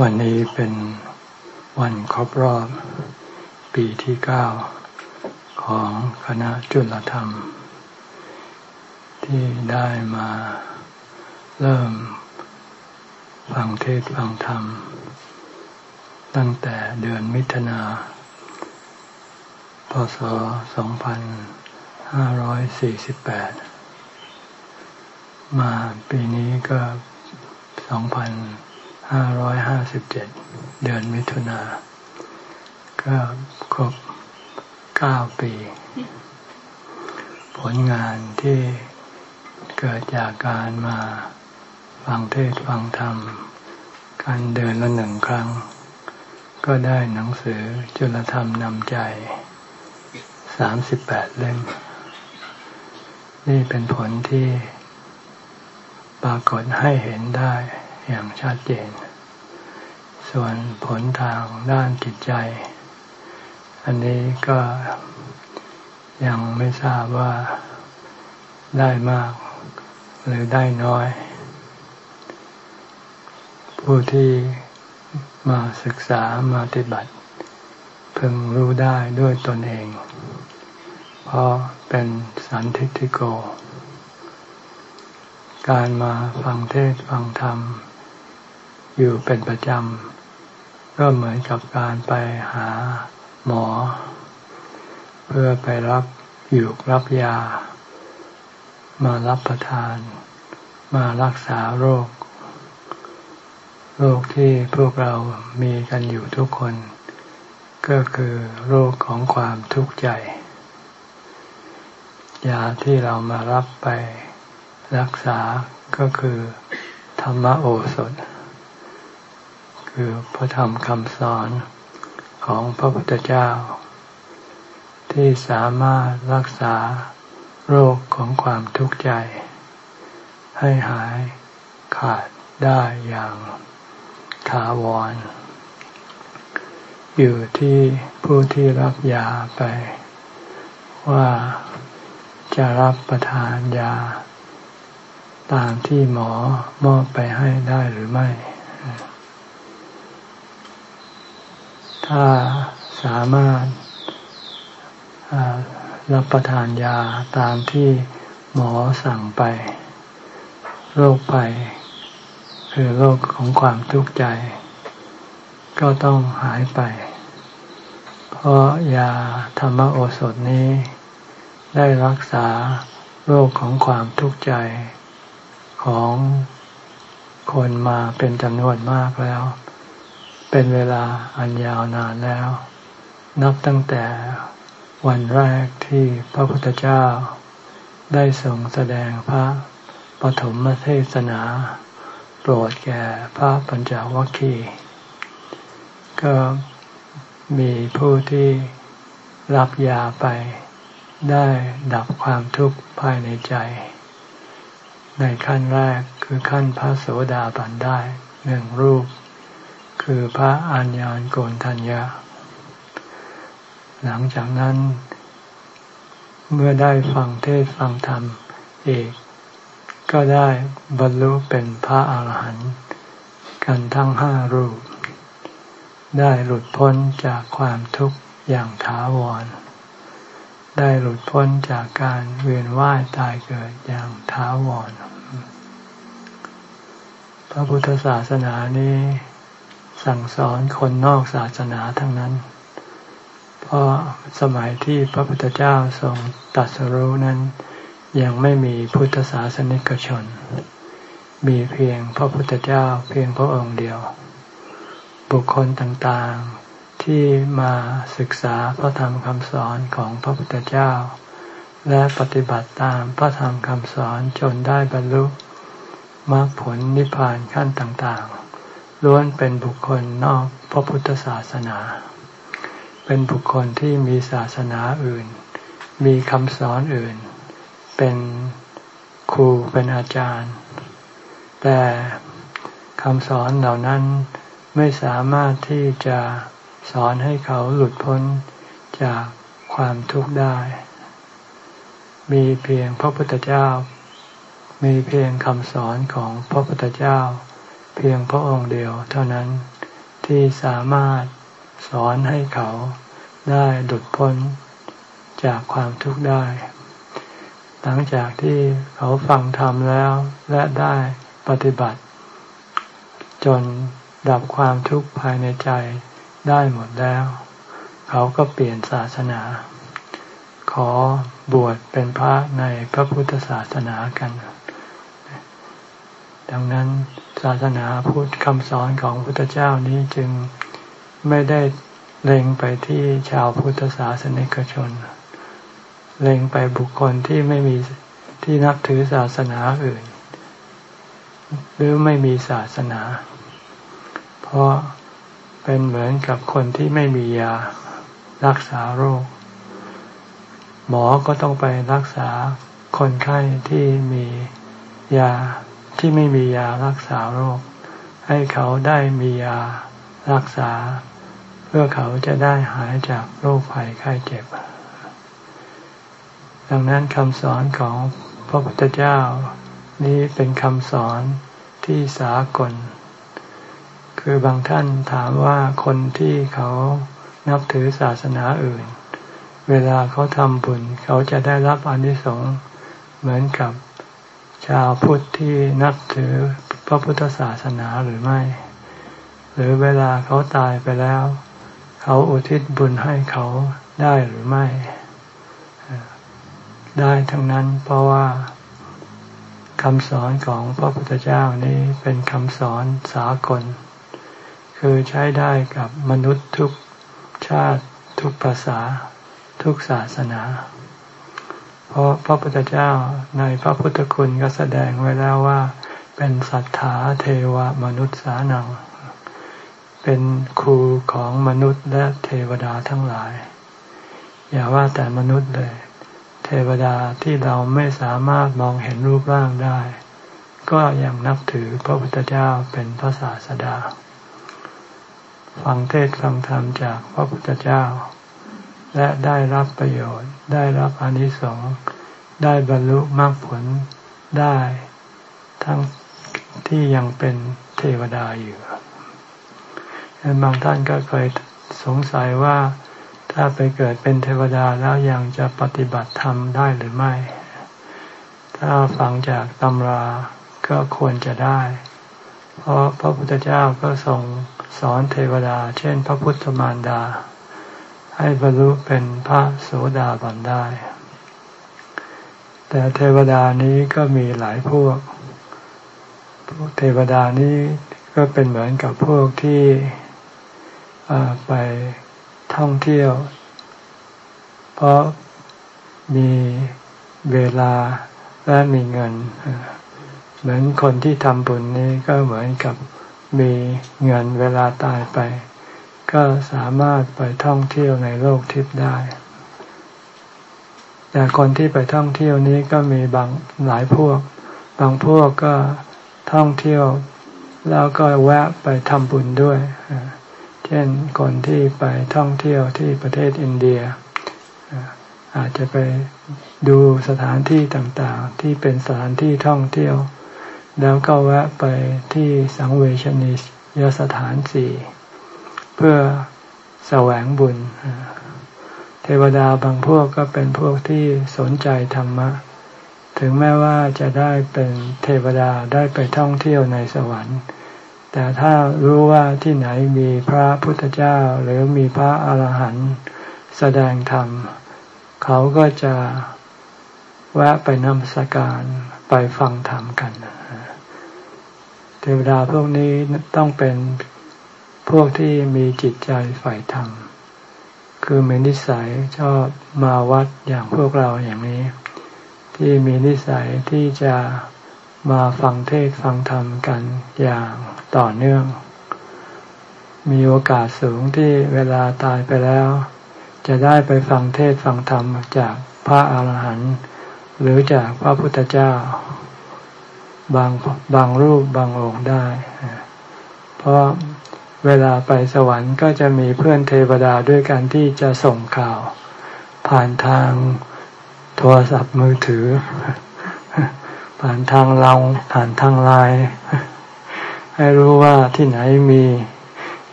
วันนี้เป็นวันครบรอบปีที่เก้าของคณะจุลธรรม ที่ได้มาเริ่มฟังเทศฟังธรรม ตั้งแต่เดือนมิถุนาพศ 2548 มาปีนี้ก็2557เจ็ดเดือนมิถุนา ก็ครบ9ปี ผลงานที่เกิดจากการมาฟังเทศฟังธรรม การเดินละหนึ่งครั้ง ก็ได้หนังสือจุลธรรมนำใจสามสิบแปดเล่ม นี่เป็นผลที่ ปรากฏให้เห็นได้อย่างชัดเจน ส่วนผลทางด้านจิตใจ อันนี้ก็ยังไม่ทราบว่าได้มากหรือได้น้อย ผู้ที่มาศึกษามาปฏิบัติเพึงรู้ได้ด้วยตนเอง เพราะเป็นสันทิติโก การมาฟังเทศฟังธรรม อยู่เป็นประจำ ก็เหมือนกับการไปหาหมอ เพื่อไปรับอยู่รับยา มารับประทาน มารักษาโรค โรคที่พวกเรามีกันอยู่ทุกคน ก็คือโรคของความทุกข์ใจ ยาที่เรามารับไป รักษาก็คือธรรมโอสถ คือพระธรรมคำสอนของพระพุทธเจ้า ที่สามารถรักษาโรคของความทุกข์ใจ ให้หายขาดได้อย่างถาวร อยู่ที่ผู้ที่รับยาไป ว่าจะรับประทานยา ตามที่หมอมอบไปให้ได้หรือไม่ ถ้าสามารถรับประทานยาตามที่หมอสั่งไป โรคไปคือโรคของความทุกข์ใจ ก็ต้องหายไป เพราะยาธรรมโอสถนี้ ได้รักษาโรคของความทุกข์ใจ ของคนมาเป็นจำนวนมากแล้ว เป็นเวลาอันยาวนานแล้ว นับตั้งแต่วันแรกที่พระพุทธเจ้า ได้ทรงแสดงพระปฐมเทศนา โปรดแก่พระปัญจวัคคีย์ก็มีผู้ที่รับยาไปได้ดับความทุกข์ภายในใจ ในขั้นแรกคือขั้นพระโสดาบันได้หนึ่งรูป คือพระอัญญาณโกนทัญญาหลังจากนั้น เมื่อได้ฟังเทศฟังธรรมเอกก็ได้บรรลุเป็นพระอาหารหันต์กันทั้งห้ารูป ได้หลุดพ้นจากความทุกข์อย่างถาวร ได้หลุดพ้นจากการเวียนว่ายตายเกิดอย่างถาวร พระพุทธศาสนานี้สั่งสอนคนนอกศาสนาทั้งนั้น เพราะสมัยที่พระพุทธเจ้าทรงตัดสรู้นั้น ยังไม่มีพุทธศาสนิกชน มีเพียงพระพุทธเจ้าเพียงพระองค์เดียว บุคคลต่างๆที่มาศึกษาพระธรรมคำสอนของพระพุทธเจ้า และปฏิบัติตามพระธรรมคำสอนจนได้บรรลุ มรรคผลนิพพานขั้นต่างๆ ล้วนเป็นบุคคลนอกพระพุทธศาสนา เป็นบุคคลที่มีศาสนาอื่น มีคำสอนอื่น เป็นครูเป็นอาจารย์ แต่คำสอนเหล่านั้นไม่สามารถที่จะสอนให้เขาหลุดพ้นจากความทุกข์ได้ มีเพียงพระพุทธเจ้า มีเพียงคำสอนของพระพุทธเจ้า เพียงพระองค์เดียวเท่านั้นที่สามารถสอนให้เขาได้หลุดพ้นจากความทุกข์ได้ หลังจากที่เขาฟังธรรมแล้วและได้ปฏิบัติ จนดับความทุกข์ภายในใจได้หมดแล้ว เขาก็เปลี่ยนศาสนา ขอบวชเป็นพระในพระพุทธศาสนากัน ดังนั้นศาสนาพุทธคำสอนของพุทธเจ้านี้จึงไม่ได้เล็งไปที่ชาวพุทธศาสนิกชน เล็งไปบุคคลที่ไม่มีที่นับถือศาสนาอื่น หรือไม่มีศาสนา เพราะเป็นเหมือนกับคนที่ไม่มียารักษาโรค หมอก็ต้องไปรักษาคนไข้ที่มียา ที่ไม่มียารักษาโรค ให้เขาได้มียารักษา เพื่อเขาจะได้หายจากโรคภัยไข้เจ็บ ดังนั้นคำสอนของพระพุทธเจ้า นี้เป็นคำสอนที่สากล คือบางท่านถามว่าคนที่เขานับถือศาสนาอื่น เวลาเขาทำบุญ เขาจะได้รับอนิสงส์เหมือนกับ ชาวพุทธที่นับถือพระพุทธศาสนาหรือไม่ หรือเวลาเขาตายไปแล้ว เขาอุทิศบุญให้เขาได้หรือไม่ ได้ทั้งนั้นเพราะว่าคำสอนของพระพุทธเจ้านี้เป็นคำสอนสากล คือใช้ได้กับมนุษย์ทุกชาติทุกภาษาทุกศาสนา เพราะพระพุทธเจ้าในพระพุทธคุณก็แสดงไว้แล้วว่า เป็นสัทธาเทวมนุษย์สานัง เป็นครูของมนุษย์และเทวดาทั้งหลาย อย่าว่าแต่มนุษย์เลย เทวดาที่เราไม่สามารถมองเห็นรูปร่างได้ ก็ยังนับถือพระพุทธเจ้าเป็นพระศาสดา ฟังเทศฟังธรรมจากพระพุทธเจ้า และได้รับประโยชน์ ได้รับอนิสงส์ได้บรรลุมรรคผลได้ ทั้งที่ยังเป็นเทวดาอยู่บางท่านก็เคยสงสัยว่าถ้าไปเกิดเป็นเทวดาแล้วยังจะปฏิบัติธรรมได้หรือไม่ ถ้าฟังจากตำราก็ควรจะได้ เพราะพระพุทธเจ้าก็ทรงสอนเทวดา เช่น พระพุทธมารดา ให้บรรลุเป็นพระโสดาบันได้ แต่เทวดานี้ก็มีหลายพวก พวกเทวดานี้ก็เป็นเหมือนกับพวกที่ไปท่องเที่ยว เพราะมีเวลาและมีเงิน เหมือนคนที่ทำบุญนี้ก็เหมือนกับมีเงินเวลาตายไป ก็สามารถไปท่องเที่ยวในโลกทิพย์ได้ แต่คนที่ไปท่องเที่ยวนี้ก็มีบางหลายพวก บางพวกก็ท่องเที่ยวแล้วก็แวะไปทำบุญด้วย เช่นคนที่ไปท่องเที่ยวที่ประเทศอินเดีย อาจจะไปดูสถานที่ต่างๆ ที่เป็นสถานที่ท่องเที่ยว แล้วก็แวะไปที่สังเวชนียสถานสี่ พื่อแสวงบุญ เทวดาบางพวกก็เป็นพวกที่สนใจธรรมะ ถึงแม้ว่าจะได้เป็นเทวดาได้ไปท่องเที่ยวในสวรรค์ แต่ถ้ารู้ว่าที่ไหนมีพระพุทธเจ้าหรือมีพระอาหารหันต์แสดงธรรม เขาก็จะแวะไปนมัสการไปฟังธรรมกันเทวดาพวกนี้ต้องเป็น พวกที่มีจิตใจฝ่ายธรรม คือมีนิสัยชอบมาวัดอย่างพวกเราอย่างนี้ ที่มีนิสัยที่จะมาฟังเทศฟังธรรมกันอย่างต่อเนื่อง มีโอกาสสูงที่เวลาตายไปแล้ว จะได้ไปฟังเทศฟังธรรมจากพระอาหารหันต์หรือจากพระพุทธเจ้า บางบางรูปบางองค์ได้ เพราะ เวลาไปสวรรค์ก็จะมีเพื่อนเทวดาด้วยกันที่จะส่งข่าว ผ่านทางโทรศัพท์มือถือ ผ่านทางเราผ่านทางไลน์ให้รู้ว่าที่ไหนมี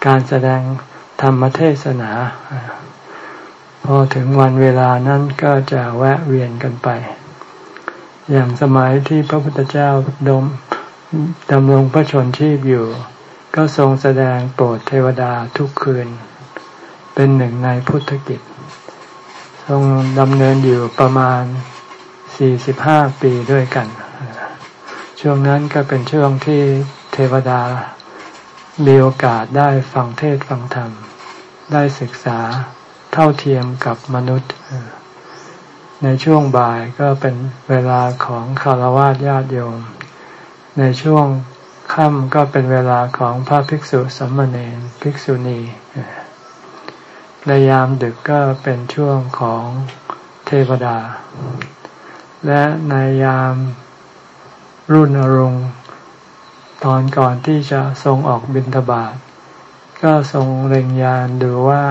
การแสดงธรรมเทศนาพอถึงวันเวลานั้นก็จะแวะเวียนกันไป อย่างสมัยที่พระพุทธเจ้าดมดำรงพระชนชีพอยู่ ก็ทรงแสดงโปรดเทวดาทุกคืน เป็นหนึ่งในพุทธกิจ ทรงดำเนินอยู่ประมาณ 45 ปีด้วยกัน ช่วงนั้นก็เป็นช่วงที่เทวดา มีโอกาสได้ฟังเทศฟังธรรม ได้ศึกษาเท่าเทียมกับมนุษย์ ในช่วงบ่ายก็เป็นเวลาของคารวะญาติโยม ในช่วง ค่ำก็เป็นเวลาของพระภิกษุสมณเณรภิกษุณีในยามดึกก็เป็นช่วงของเทวดา และในยามรุ่นอรุณตอนก่อนที่จะทรงออกบิณฑบาตก็ทรงเล็งยานดูว่า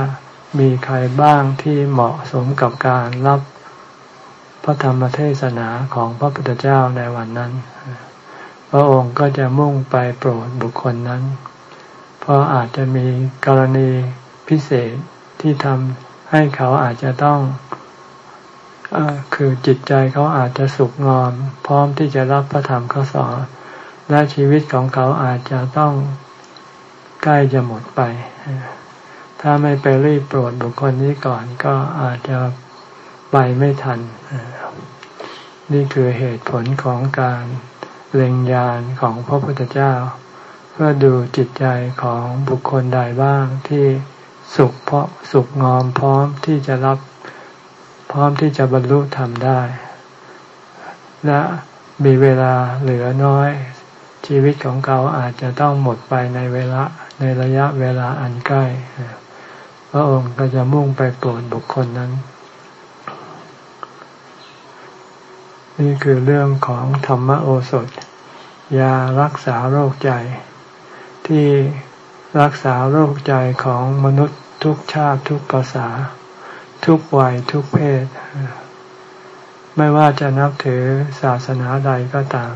มีใครบ้างที่เหมาะสมกับการรับพระธรรมเทศนาของพระพุทธเจ้าในวันนั้น พระองค์ก็จะมุ่งไปโปรดบุคคลนั้น เพราะอาจจะมีกรณีพิเศษที่ทำให้เขาอาจจะต้องอคือจิตใจเขาอาจจะสุกงอม พร้อมที่จะรับพระธรรมข้อสอนและชีวิตของเขาอาจจะต้องใกล้จะหมดไป ถ้าไม่ไปรีบโปรดบุคคลนี้ก่อนก็อาจจะไปไม่ทัน นี่คือเหตุผลของการ เล็งยานของพระพุทธเจ้า เพื่อดูจิตใจของบุคคลใดบ้างที่สุขเพราะสุขงอมพร้อมที่จะรับพร้อมที่จะบรรลุธรรมได้ และมีเวลาเหลือน้อย ชีวิตของเขาอาจจะต้องหมดไปในเวลาในระยะเวลาอันใกล้ พระองค์ก็จะมุ่งไปโปรดบุคคลนั้น นี่คือเรื่องของธรรมโอสถ ยารักษาโรคใจ ที่รักษาโรคใจของมนุษย์ทุกชาติทุกภาษา ทุกวัยทุกเพศ ไม่ว่าจะนับถือศาสนาใดก็ตาม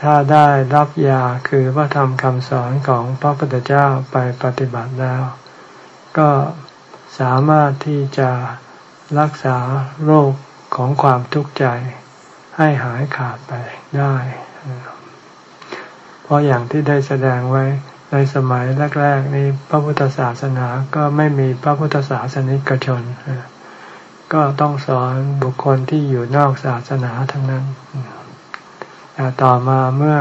ถ้าได้รับยาคือพระธรรมคำสอนของพระพุทธเจ้าไปปฏิบัติแล้ว ก็สามารถที่จะรักษาโรคของความทุกข์ใจ ให้หายขาดไปได้ เพราะอย่างที่ได้แสดงไว้ในสมัยแรก ๆ นี้พระพุทธศาสนาก็ไม่มีพระพุทธศาสนิกชน ก็ต้องสอนบุคคลที่อยู่นอกศาสนาทั้งนั้นแต่ต่อมาเมื่อ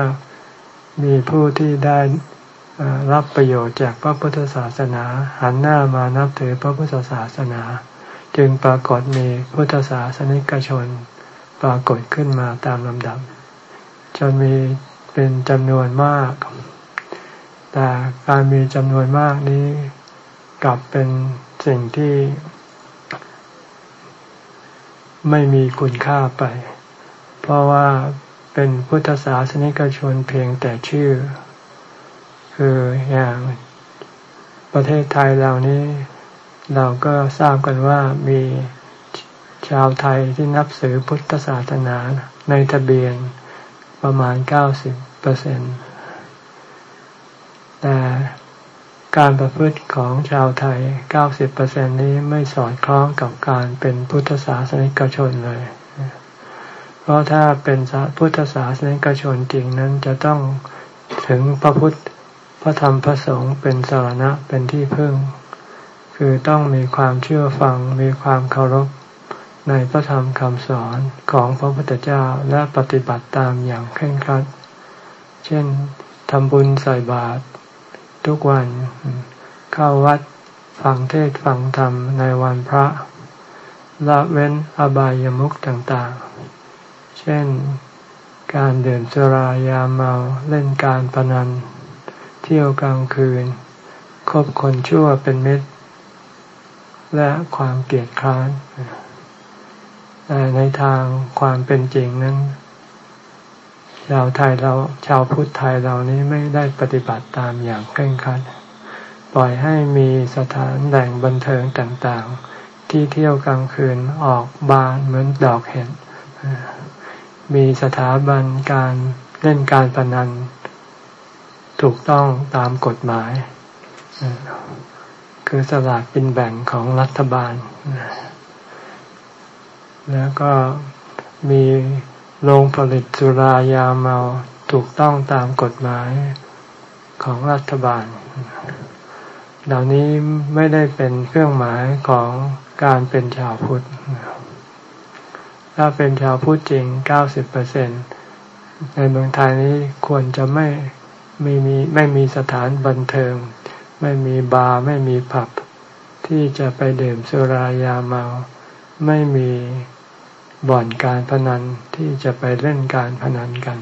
มีผู้ที่ได้รับประโยชน์จากพระพุทธศาสนา หันหน้ามานับถือพระพุทธศาสนา จึงปรากฏมีพุทธศาสนิกชน ปรากฏขึ้นมาตามลำดับ จนมีเป็นจำนวนมาก แต่การมีจำนวนมากนี้กลับเป็นสิ่งที่ ไม่มีคุณค่าไป เพราะว่าเป็นพุทธศาสนิกชนเพียงแต่ชื่อ คืออย่างประเทศไทยเรานี้ เราก็ทราบกันว่ามี ชาวไทยที่นับสือพุทธศาสนาในทะเบียนประมาณ 90เปอร์เซ็นต์แต่การประพฤติของชาวไทย 90เปอร์เซ็นนี้ไม่สอดคล้องกับการเป็นพุทธศาสนิกชนเลย เพราะถ้าเป็นพุทธศาสนิกชนจริงนั้นจะต้องถึงพระพุทธพระธรรมพระสงฆ์เป็นสารณะเป็นที่พึ่ง คือต้องมีความเชื่อฟังมีความเคารพ ในพระธรรมคำสอนของพระพุทธเจ้าและปฏิบัติตามอย่างเคร่งครัด เช่นทำบุญใส่บาตรทุกวัน เข้าวัดฟังเทศฟังธรรมในวันพระ ละเว้นอบายามุขต่างๆ เช่น การดื่มสุรายาเมาเล่นการพนัน เที่ยวกลางคืน คบคนชั่วเป็นมิตร และความเกลียดคร้าน ในทางความเป็นจริงนั้นชาวไทยเราชาวพุทธไทยเรานี้ไม่ได้ปฏิบัติตามอย่างเคร่งครัด ปล่อยให้มีสถานแหล่งบันเทิงต่างๆ ที่เที่ยวกลางคืนออกบานเหมือนดอกเห็ดมีสถาบันการเล่นการพนัน ถูกต้องตามกฎหมาย คือสลากกินแบ่งของรัฐบาล แล้วก็มีโรงผลิตสุรายาเมาถูกต้องตามกฎหมายของรัฐบาล เหล่านี้ไม่ได้เป็นเครื่องหมายของการเป็นชาวพุทธ ถ้าเป็นชาวพุทธจริง 90เปอร์เซ็นในเมืองไทยนี้ควรจะไม่ไม่มีไม่มีสถานบันเทิง ไม่มีบาร์ไม่มีผับ ที่จะไปดื่มสุรายาเมา ไม่มี บ่อนการพนันที่จะไปเล่นการพนันกัน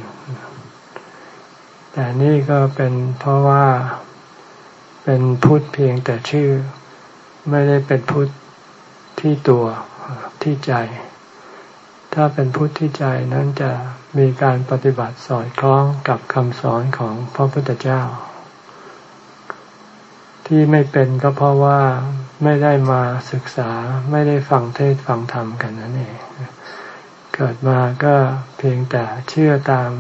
แต่นี่ก็เป็นเพราะว่าเป็นพุทธเพียงแต่ชื่อ ไม่ได้เป็นพุทธที่ตัวที่ใจ ถ้าเป็นพุทธที่ใจนั้นจะมีการปฏิบัติสอดคล้องกับคำสอนของพระพุทธเจ้า ที่ไม่เป็นก็เพราะว่าไม่ได้มาศึกษาไม่ได้ฟังเทศฟังธรรมกันนั่นเอง เกิดมาก็เพียงแต่เชื่อตาม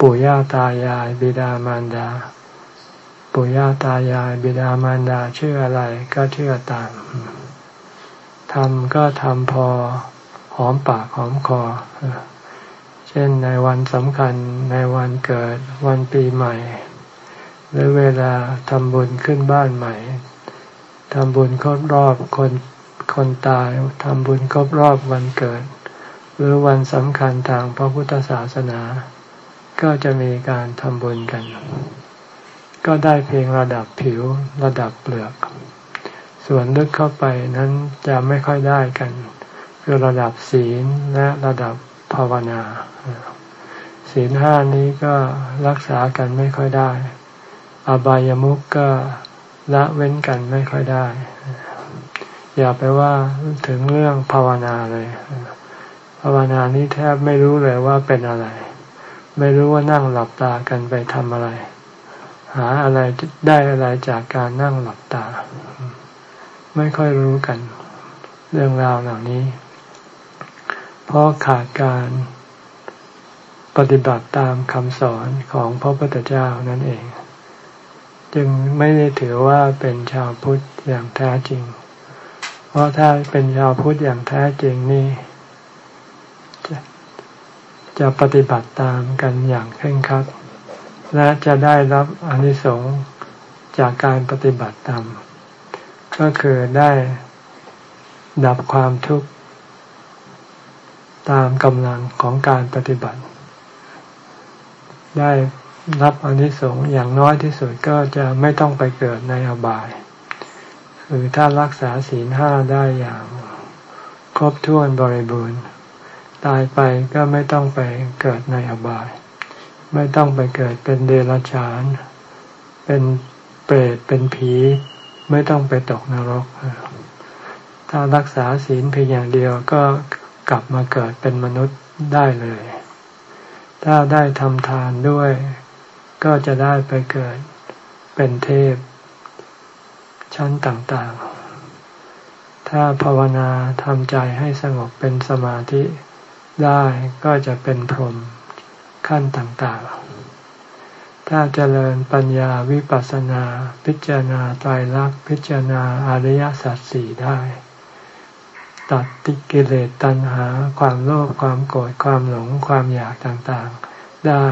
ปู่ย่าตายายบิดามารดา ปู่ย่าตายายบิดามารดาเชื่ออะไรก็เชื่อตามทำก็ทำพอหอมปากหอมคอ เช่นในวันสำคัญในวันเกิดวันปีใหม่ หรือเวลาทำบุญขึ้นบ้านใหม่ทำบุญครบรอบคน คนตายทำบุญครบรอบวันเกิด หรือวันสำคัญทางพระพุทธศาสนา ก็จะมีการทำบุญกัน ก็ได้เพียงระดับผิวระดับเปลือก ส่วนลึกเข้าไปนั้นจะไม่ค่อยได้กัน คือระดับศีลและระดับภาวนา ศีลห้านี้ก็รักษากันไม่ค่อยได้ อบายามุกก็ละเว้นกันไม่ค่อยได้ อย่าไปว่าถึงเรื่องภาวนาเลย ภาวนานี้แทบไม่รู้เลยว่าเป็นอะไร ไม่รู้ว่านั่งหลับตากันไปทำอะไร หาอะไรได้อะไรจากการนั่งหลับตา ไม่ค่อยรู้กัน เรื่องราวเหล่านี้ เพราะขาดการปฏิบัติตามคำสอนของพระพุทธเจ้านั่นเอง จึงไม่ได้ถือว่าเป็นชาวพุทธอย่างแท้จริง เพราะถ้าเป็นชาวพุทธอย่างแท้จริงนี่จะจะปฏิบัติตามกันอย่างเคร่งครัด และจะได้รับอนิสงส์จากการปฏิบัติตามก็คือได้ดับความทุกข์ตามกำลังของการปฏิบัติ ได้รับอนิสงส์อย่างน้อยที่สุดก็จะไม่ต้องไปเกิดในอบาย คือถ้ารักษาศีลห้าได้อย่าง ครบถ้วนบริบูรณ์ ตายไปก็ไม่ต้องไปเกิดในอบาย ไม่ต้องไปเกิดเป็นเดรัจฉาน เป็นเปรตเป็นผี ไม่ต้องไปตกนรก ถ้ารักษาศีลเพียงอย่างเดียวก็กลับมาเกิดเป็นมนุษย์ได้เลย ถ้าได้ทำทานด้วย ก็จะได้ไปเกิดเป็นเทพ ชั้นต่างๆ ถ้าภาวนาทำใจให้สงบเป็นสมาธิได้ก็จะเป็นพรหมขั้นต่างๆ ถ้าเจริญปัญญาวิปัสสนา พิจารณาไตรลักษณ์พิจารณาอริยสัจสี่ได้ ตัดติกิเลสตัณหา ความโลภความโกรธความหลงความอยากต่างๆ ได้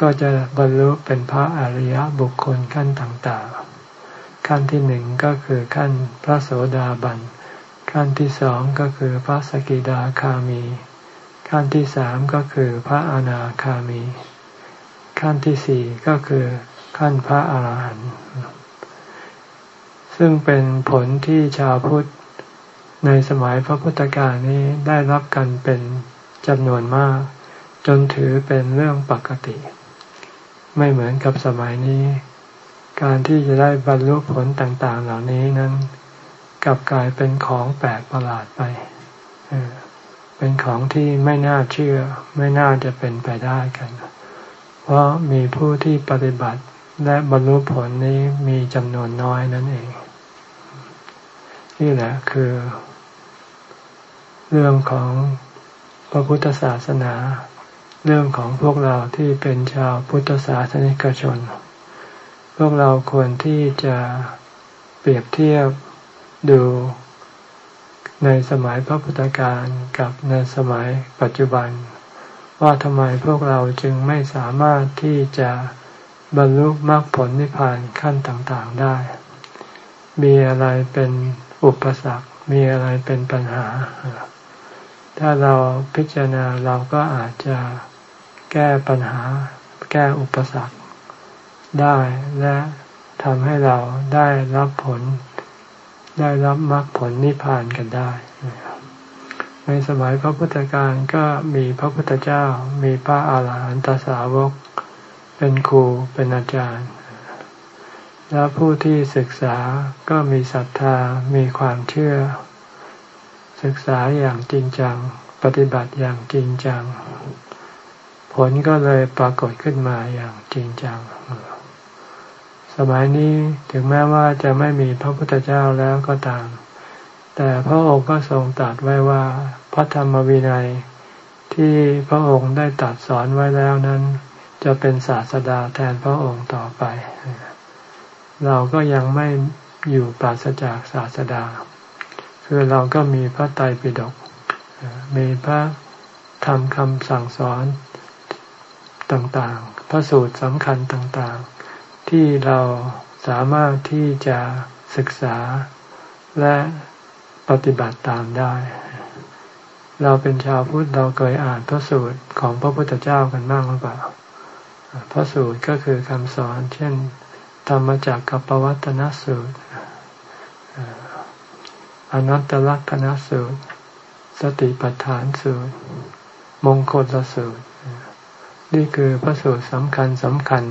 ก็จะบรรลุเป็นพระอริยบุคคลขั้นต่างๆ ขั้นที่หนึ่งก็คือขั้นพระโสดาบัน ขั้นที่สองก็คือพระสกิดาคามี ขั้นที่สามก็คือพระอนาคามี ขั้นที่สี่ก็คือขั้นพระอาหารหันต์ ซึ่งเป็นผลที่ชาวพุทธในสมัยพระพุทธกาลนี้ได้รับกันเป็นจำนวนมาก จนถือเป็นเรื่องปกติ ไม่เหมือนกับสมัยนี้ การที่จะได้บรรลุผลต่างๆ เหล่านี้นั้นกลับกลายเป็นของแปลกประหลาดไป เป็นของที่ไม่น่าเชื่อ ไม่น่าจะเป็นไปได้กัน เพราะมีผู้ที่ปฏิบัติและบรรลุผลนี้มีจำนวนน้อยนั่นเอง นี่แหละคือ เรื่องของพระพุทธศาสนา เรื่องของพวกเราที่เป็นชาวพุทธศาสนิกชน พวกเราควรที่จะเปรียบเทียบดูในสมัยพระพุทธการกับในสมัยปัจจุบัน ว่าทำไมพวกเราจึงไม่สามารถที่จะบรรลุมรรคผลนิพพานขั้นต่างๆได้ มีอะไรเป็นอุปสรรค มีอะไรเป็นปัญหา ถ้าเราพิจารณาเราก็อาจจะแก้ปัญหา แก้อุปสรรค ได้และทำให้เราได้รับผล ได้รับมรรคผลนิพพานกันได้ ในสมัยพระพุทธการก็มีพระพุทธเจ้า มีพระอาหารหันตสาวก เป็นครูเป็นอาจารย์ และผู้ที่ศึกษาก็มีศรัทธามีความเชื่อ ศึกษาอย่างจริงจัง ปฏิบัติอย่างจริงจัง ผลก็เลยปรากฏขึ้นมาอย่างจริงจัง สมัยนี้ถึงแม้ว่าจะไม่มีพระพุทธเจ้าแล้วก็ตาม แต่พระองค์ก็ทรงตรัสไว้ว่าพระธรรมวินัย ที่พระองค์ได้ตรัสสอนไว้แล้วนั้น จะเป็นศาสดาแทนพระองค์ต่อไป เราก็ยังไม่อยู่ปราศจากศาสดา คือเราก็มีพระไตรปิฎกมีพระธรรมคำสั่งสอนต่างๆ พระสูตรสำคัญต่างๆ ที่เราสามารถที่จะศึกษาและปฏิบัติตามได้ เราเป็นชาวพุทธเราเคยอ่านพระสูตรของพระพุทธเจ้ากันบ้างหรือเปล่า พระสูตรก็คือคำสอน เช่น ธรรมจักกับปวัตนสูตรอนัตตลักษณสูตร สติปัฏฐานสูตร มงคลสูตร นี่คือพระสูตรสำคัญสำคัญ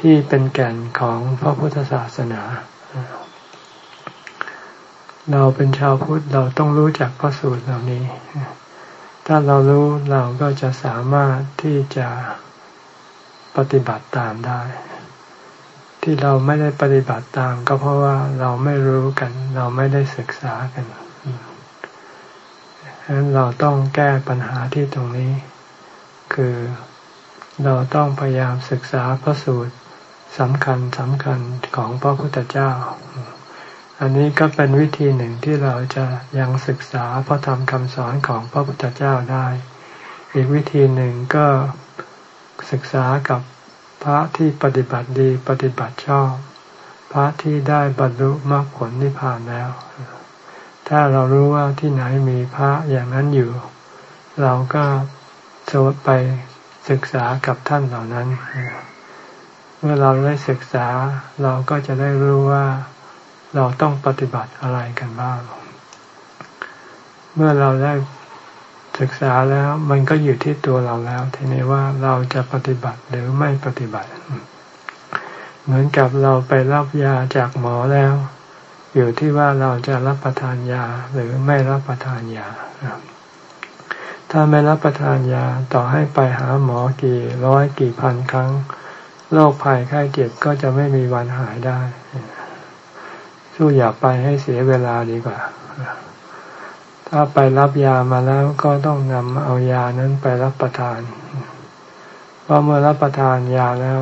ที่เป็นแก่นของพระพุทธศาสนา เราเป็นชาวพุทธเราต้องรู้จักพระสูตรเหล่านี้ ถ้าเรารู้เราก็จะสามารถที่จะปฏิบัติตามได้ ที่เราไม่ได้ปฏิบัติตาม ก็เพราะว่าเราไม่รู้กัน เราไม่ได้ศึกษากันฉะนั้นเราต้องแก้ปัญหาที่ตรงนี้ คือเราต้องพยายามศึกษาพระสูตร สำคัญสำคัญของพระพุทธเจ้า อันนี้ก็เป็นวิธีหนึ่งที่เราจะยังศึกษาพระธรรมคำสอนของพระพุทธเจ้าได้ อีกวิธีหนึ่งก็ศึกษากับพระที่ปฏิบัติดีปฏิบัติชอบ พระที่ได้บรรลุมรรคผลนิพพานแล้ว ถ้าเรารู้ว่าที่ไหนมีพระอย่างนั้นอยู่ เราก็จะไปศึกษากับท่านเหล่านั้น เมื่อเราได้ศึกษาเราก็จะได้รู้ว่าเราต้องปฏิบัติอะไรกันบ้าง เมื่อเราได้ศึกษาแล้วมันก็อยู่ที่ตัวเราแล้ว ทีนี้ว่าเราจะปฏิบัติหรือไม่ปฏิบัติ เหมือนกับเราไปรับยาจากหมอแล้ว อยู่ที่ว่าเราจะรับประทานยาหรือไม่รับประทานยา ถ้าไม่รับประทานยาต่อให้ไปหาหมอกี่ร้อยกี่พันครั้ง โรคภัยไข้เจ็บก็จะไม่มีวันหายได้สู้อย่าไปให้เสียเวลาดีกว่า ถ้าไปรับยามาแล้วก็ต้องนำเอายานั้นไปรับประทาน เพราะเมื่อรับประทานยาแล้ว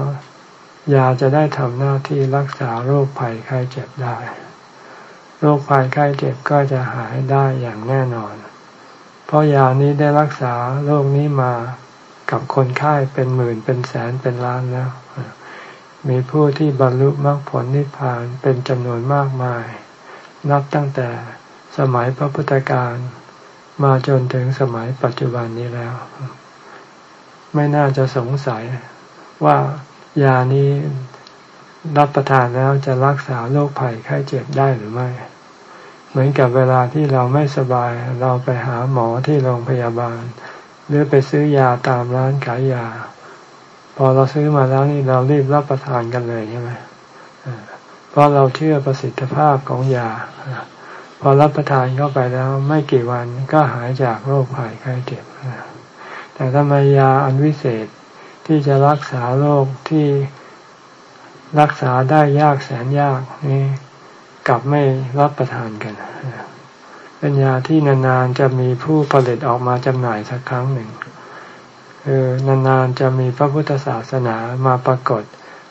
ยาจะได้ทำหน้าที่รักษาโรคภัยไข้เจ็บได้ โรคภัยไข้เจ็บก็จะหายได้อย่างแน่นอน เพราะยานี้ได้รักษาโรคนี้มากับคนไข้เป็นหมื่นเป็นแสนเป็นล้านแล้ว มีผู้ที่บรรลุมรรคผลนิพพานเป็นจำนวนมากมาย นับตั้งแต่สมัยพระพุทธการ มาจนถึงสมัยปัจจุบันนี้แล้ว ไม่น่าจะสงสัยว่ายานี้รับประทานแล้วจะรักษาโรคภัยไข้เจ็บได้หรือไม่ เหมือนกับเวลาที่เราไม่สบายเราไปหาหมอที่โรงพยาบาล หรือไปซื้อยาตามร้านขายยา พอเราซื้อมาแล้วนี่เรารีบรับประทานกันเลยใช่ไหมเพราะเราเชื่อประสิทธิภาพของยา พอรับประทานเข้าไปแล้วไม่กี่วันก็หายจากโรคภัยไข้เจ็บแต่ทำไมยาอันวิเศษที่จะรักษาโรคที่รักษาได้ยากแสนยากนี่กลับไม่รับประทานกันเป็นยาที่นานๆจะมีผู้ผลิตออกมาจำหน่ายสักครั้งหนึ่ง คือนานๆจะมีพระพุทธศาสนามาปรากฏ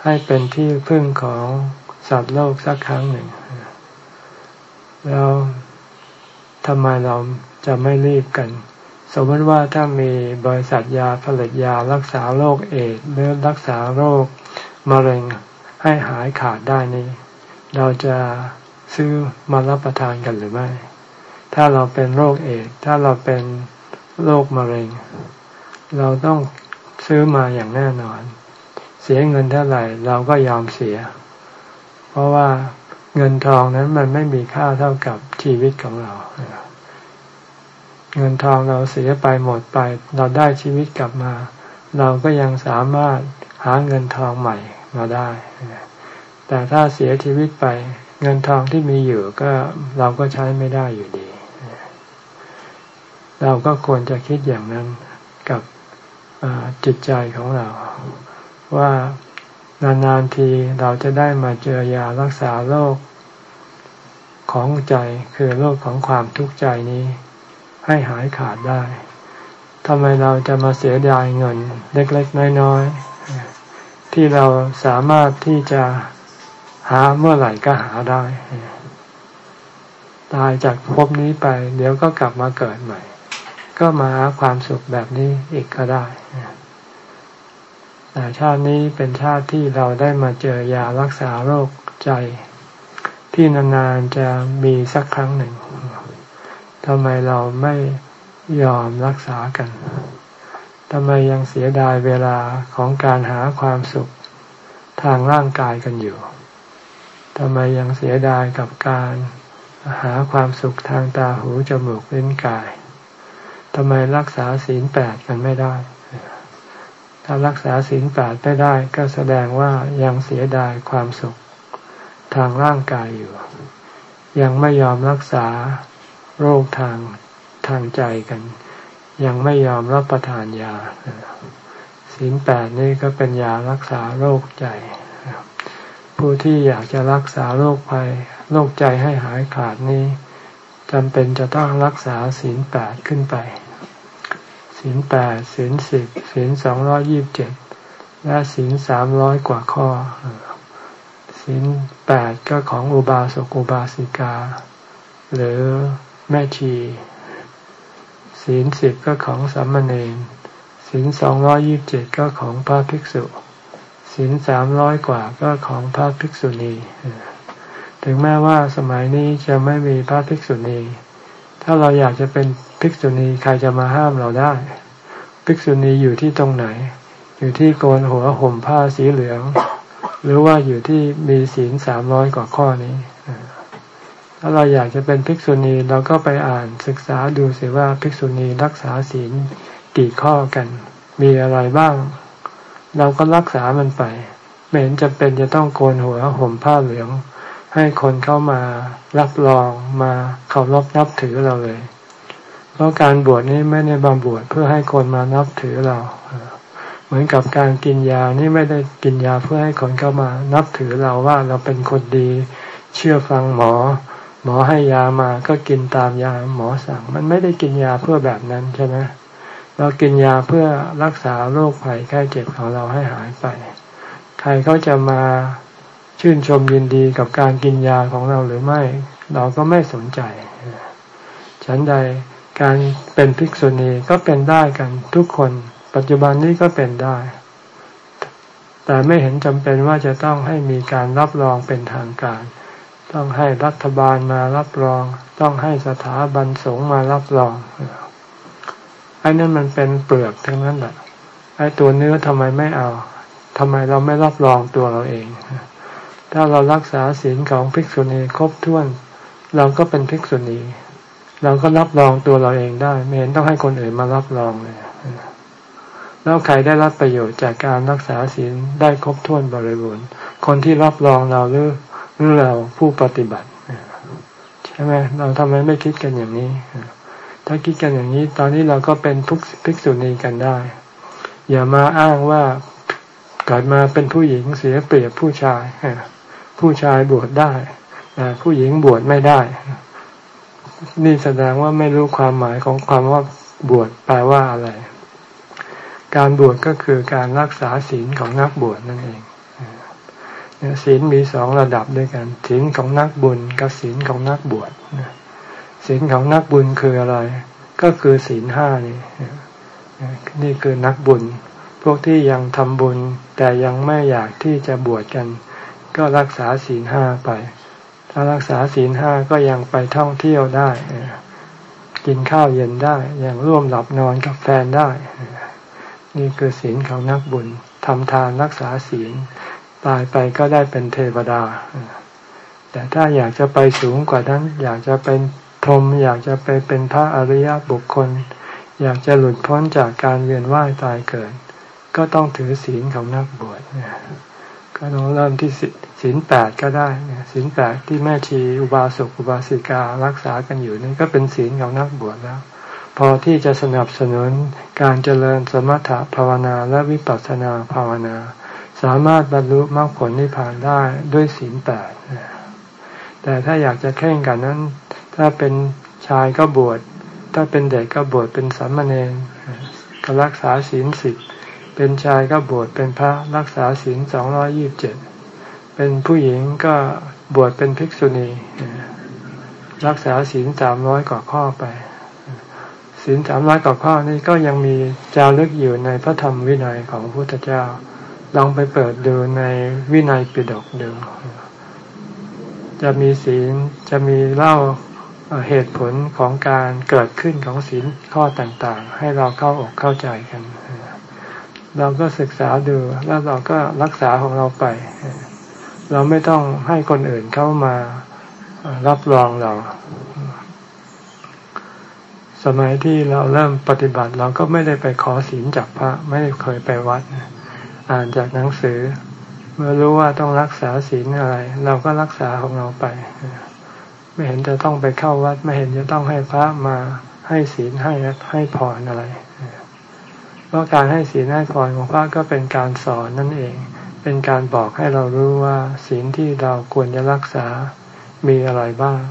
ให้เป็นที่พึ่งของสัตว์โลกสักครั้งหนึ่ง แล้วทำไมเราจะไม่รีบกัน สมมติว่าถ้ามีบริษัทยาผลิตยารักษาโรคเอดหรือรักษาโรคมะเร็งให้หายขาดได้นี้ เราจะซื้อมารับประทานกันหรือไม่ ถ้าเราเป็นโรคเอดถ้าเราเป็นโรคมะเร็ง เราต้องซื้อมาอย่างแน่นอน เสียเงินเท่าไหร่ เราก็ยอมเสีย เพราะว่าเงินทองนั้นมันไม่มีค่าเท่ากับชีวิตของเรา เงินทองเราเสียไปหมดไป เราได้ชีวิตกลับมา เราก็ยังสามารถหาเงินทองใหม่มาได้ แต่ถ้าเสียชีวิตไปเงินทองที่มีอยู่ก็เราก็ใช้ไม่ได้อยู่ดี เราก็ควรจะคิดอย่างนั้น จิตใจของเรา ว่านานๆทีเราจะได้มาเจอยารักษาโรคของใจคือโรคของความทุกข์ใจนี้ ให้หายขาดได้ทำไมเราจะมาเสียดายเงินเล็กๆน้อยๆที่เราสามารถที่จะหาเมื่อไหร่ก็หาได้ ตายจากภพนี้ไป เดี๋ยวก็กลับมาเกิดใหม่ ก็มาหาความสุขแบบนี้อีกก็ได้แต่ชาตินี้เป็นชาติที่เราได้มาเจอยารักษาโรคใจ ที่นานๆจะมีสักครั้งหนึ่งทำไมเราไม่ยอมรักษากันทำไมยังเสียดายเวลาของการหาความสุขทางร่างกายกันอยู่ทำไมยังเสียดายกับการหาความสุขทางตาหูจมูกลิ้นกาย ทำไมรักษาศีลแปดกันไม่ได้ ถ้ารักษาศีลแปดไม่ได้ ก็แสดงว่ายังเสียดายความสุขทางร่างกายอยู่ ยังไม่ยอมรักษาโรคทางทางใจกัน ยังไม่ยอมรับประทานยาศีลแปดนี่ก็เป็นยารักษาโรคใจผู้ที่อยากจะรักษาโรคภัยโรคใจให้หายขาดนี้จำเป็นจะต้องรักษาศีลแปดขึ้นไป ศีลแปดศีลสิบศีลสองร้อยี่บเจ็ดและศีลสามร้อยกว่าข้อศีลแปดก็ของอุบาสกอุบาสิกา หรือแม่ชี ศีลสิบก็ของสัมมเนรศีลสองร้อยี่บเจ็ดก็ของพระภิกษุศีลสามร้อยกว่าก็ของพระภิกษุณีถึงแม้ว่าสมัยนี้จะไม่มีพระภิกษุณี ถ้าเราอยากจะเป็น ภิกษุณีใครจะมาห้ามเราได้ ภิกษุณีอยู่ที่ตรงไหน อยู่ที่โกนหัวห่มผ้าสีเหลือง หรือว่าอยู่ที่มีศีลสามร้อยกว่าข้อนี้ถ้าเราอยากจะเป็นภิกษุณีเราก็ไปอ่านศึกษาดูสิว่าภิกษุณีรักษาศีลกี่ข้อกัน มีอะไรบ้าง เราก็รักษามันไป ไม่เห็นจะเป็นจะต้องโกนหัวห่มผ้าเหลือง ให้คนเข้ามารับรองมาเคารพนับถือเราเลย เพราะการบวชนี้ไม่ได้บำบวชเพื่อให้คนมานับถือเรา เหมือนกับการกินยานี่ไม่ได้กินยาเพื่อให้คนเข้ามานับถือเราว่าเราเป็นคนดี เชื่อฟังหมอ หมอให้ยามาก็กินตามยาหมอสั่ง มันไม่ได้กินยาเพื่อแบบนั้นใช่ไหมเรากินยาเพื่อรักษาโรคภัยไข้เจ็บของเราให้หายไป ใครเขาจะมาชื่นชมยินดีกับการกินยาของเราหรือไม่ เราก็ไม่สนใจ ฉันใด การเป็นภิกษุณีก็เป็นได้กันทุกคน ปัจจุบันนี้ก็เป็นได้ แต่ไม่เห็นจำเป็นว่าจะต้องให้มีการรับรองเป็นทางการ ต้องให้รัฐบาลมารับรอง ต้องให้สถาบันสงฆ์มารับรองไอ้นั่นมันเป็นเปลือกทั้งนั้นแหละไอ้ตัวเนื้อทำไมไม่เอาทำไมเราไม่รับรองตัวเราเอง ถ้าเรารักษาศีลของภิกษุณีครบถ้วน เราก็เป็นภิกษุณี เราก็รับรองตัวเราเองได้ ไม่เห็นต้องให้คนอื่นมารับรองเลยแล้วใครได้รับประโยชน์จากการรักษาศีลได้ครบถ้วนบริบูรณ์ คนที่รับรองเราหรือหรือเราผู้ปฏิบัติใช่ไหมเราทำไมไม่คิดกันอย่างนี้ ถ้าคิดกันอย่างนี้ ตอนนี้เราก็เป็นทุกภิกษุณีกันได้ อย่ามาอ้างว่าเกิดมาเป็นผู้หญิงเสียเปรียบผู้ชายผู้ชายบวชได้แต่ผู้หญิงบวชไม่ได้ นี่แสดงว่าไม่รู้ความหมายของความว่าบวชแปลว่าอะไร การบวชก็คือการรักษาศีลของนักบวชนั่นเองศีลมีสองระดับด้วยกันศีลของนักบุญกับศีลของนักบวชศีลของนักบุญคืออะไร ก็คือศีลห้านี่นี่คือนักบุญ พวกที่ยังทำบุญ แต่ยังไม่อยากที่จะบวชกัน ก็รักษาศีลห้าไป ถ้ารักษาศีลห้าก็ยังไปท่องเที่ยวได้กินข้าวเย็นได้ยังร่วมหลับนอนกับแฟนได้ นี่คือศีลของนักบุญทำทานรักษาศีลตายไปก็ได้เป็นเทวดา แต่ถ้าอยากจะไปสูงกว่านั้น อยากจะเป็นพรหมอยากจะไปเป็นพระอริยบุคคล อยากจะหลุดพ้นจากการเวียนว่ายตายเกิด ก็ต้องถือศีลของนักบวช ก็ต้องเริ่มที่ศีลแปดก็ได้ศีลแปดที่แม่ชีอุบาสกอุบาสิการักษากันอยู่นี่นก็เป็นศีลของนักบวชแล้ว พอที่จะสนับสนุนการเจริญสมถะภาวนาและวิปัสสนาภาวนา สามารถบรรลุมรรคผลนิพพานได้ด้วยศีลแปดแต่ถ้าอยากจะแข่งกันนั้น ถ้าเป็นชายก็บวชถ้าเป็นเด็กก็บวชเป็นสามเณรก็รักษาศีลสิบ เป็นชายก็บวชเป็นพระรักษาศีลสองร้อยี่บเจ็ดเป็นผู้หญิงก็บวชเป็นภิกษุณี รักษาศีลสามร้อยกว่าข้อไปศีลสามร้อยกว่าข้อนี้ก็ยังมีจารึกอยู่ในพระธรรมวินัยของพระพุทธเจ้า ลองไปเปิดดูในวินัยปิฎกดูจะมีศีลจะมีเล่าเหตุผลของการเกิดขึ้นของศีลข้อต่างๆ ให้เราเข้าอกเข้าใจกัน เราก็ศึกษาดูแล้วเราก็รักษาของเราไป เราไม่ต้องให้คนอื่นเข้ามารับรองเรา สมัยที่เราเริ่มปฏิบัติ เราก็ไม่ได้ไปขอศีลจากพระ ไม่เคยไปวัด อ่านจากหนังสือ เมื่อรู้ว่าต้องรักษาศีลอะไร เราก็รักษาของเราไป ไม่เห็นจะต้องไปเข้าวัด ไม่เห็นจะต้องให้พระมาให้ศีลให้ให้พรอะไร ราะการให้ศีลให้พรของพระก็เป็นการสอนนั่นเอง เป็นการบอกให้เรารู้ว่าศีลที่เราควรจะรักษามีอะไรบ้าง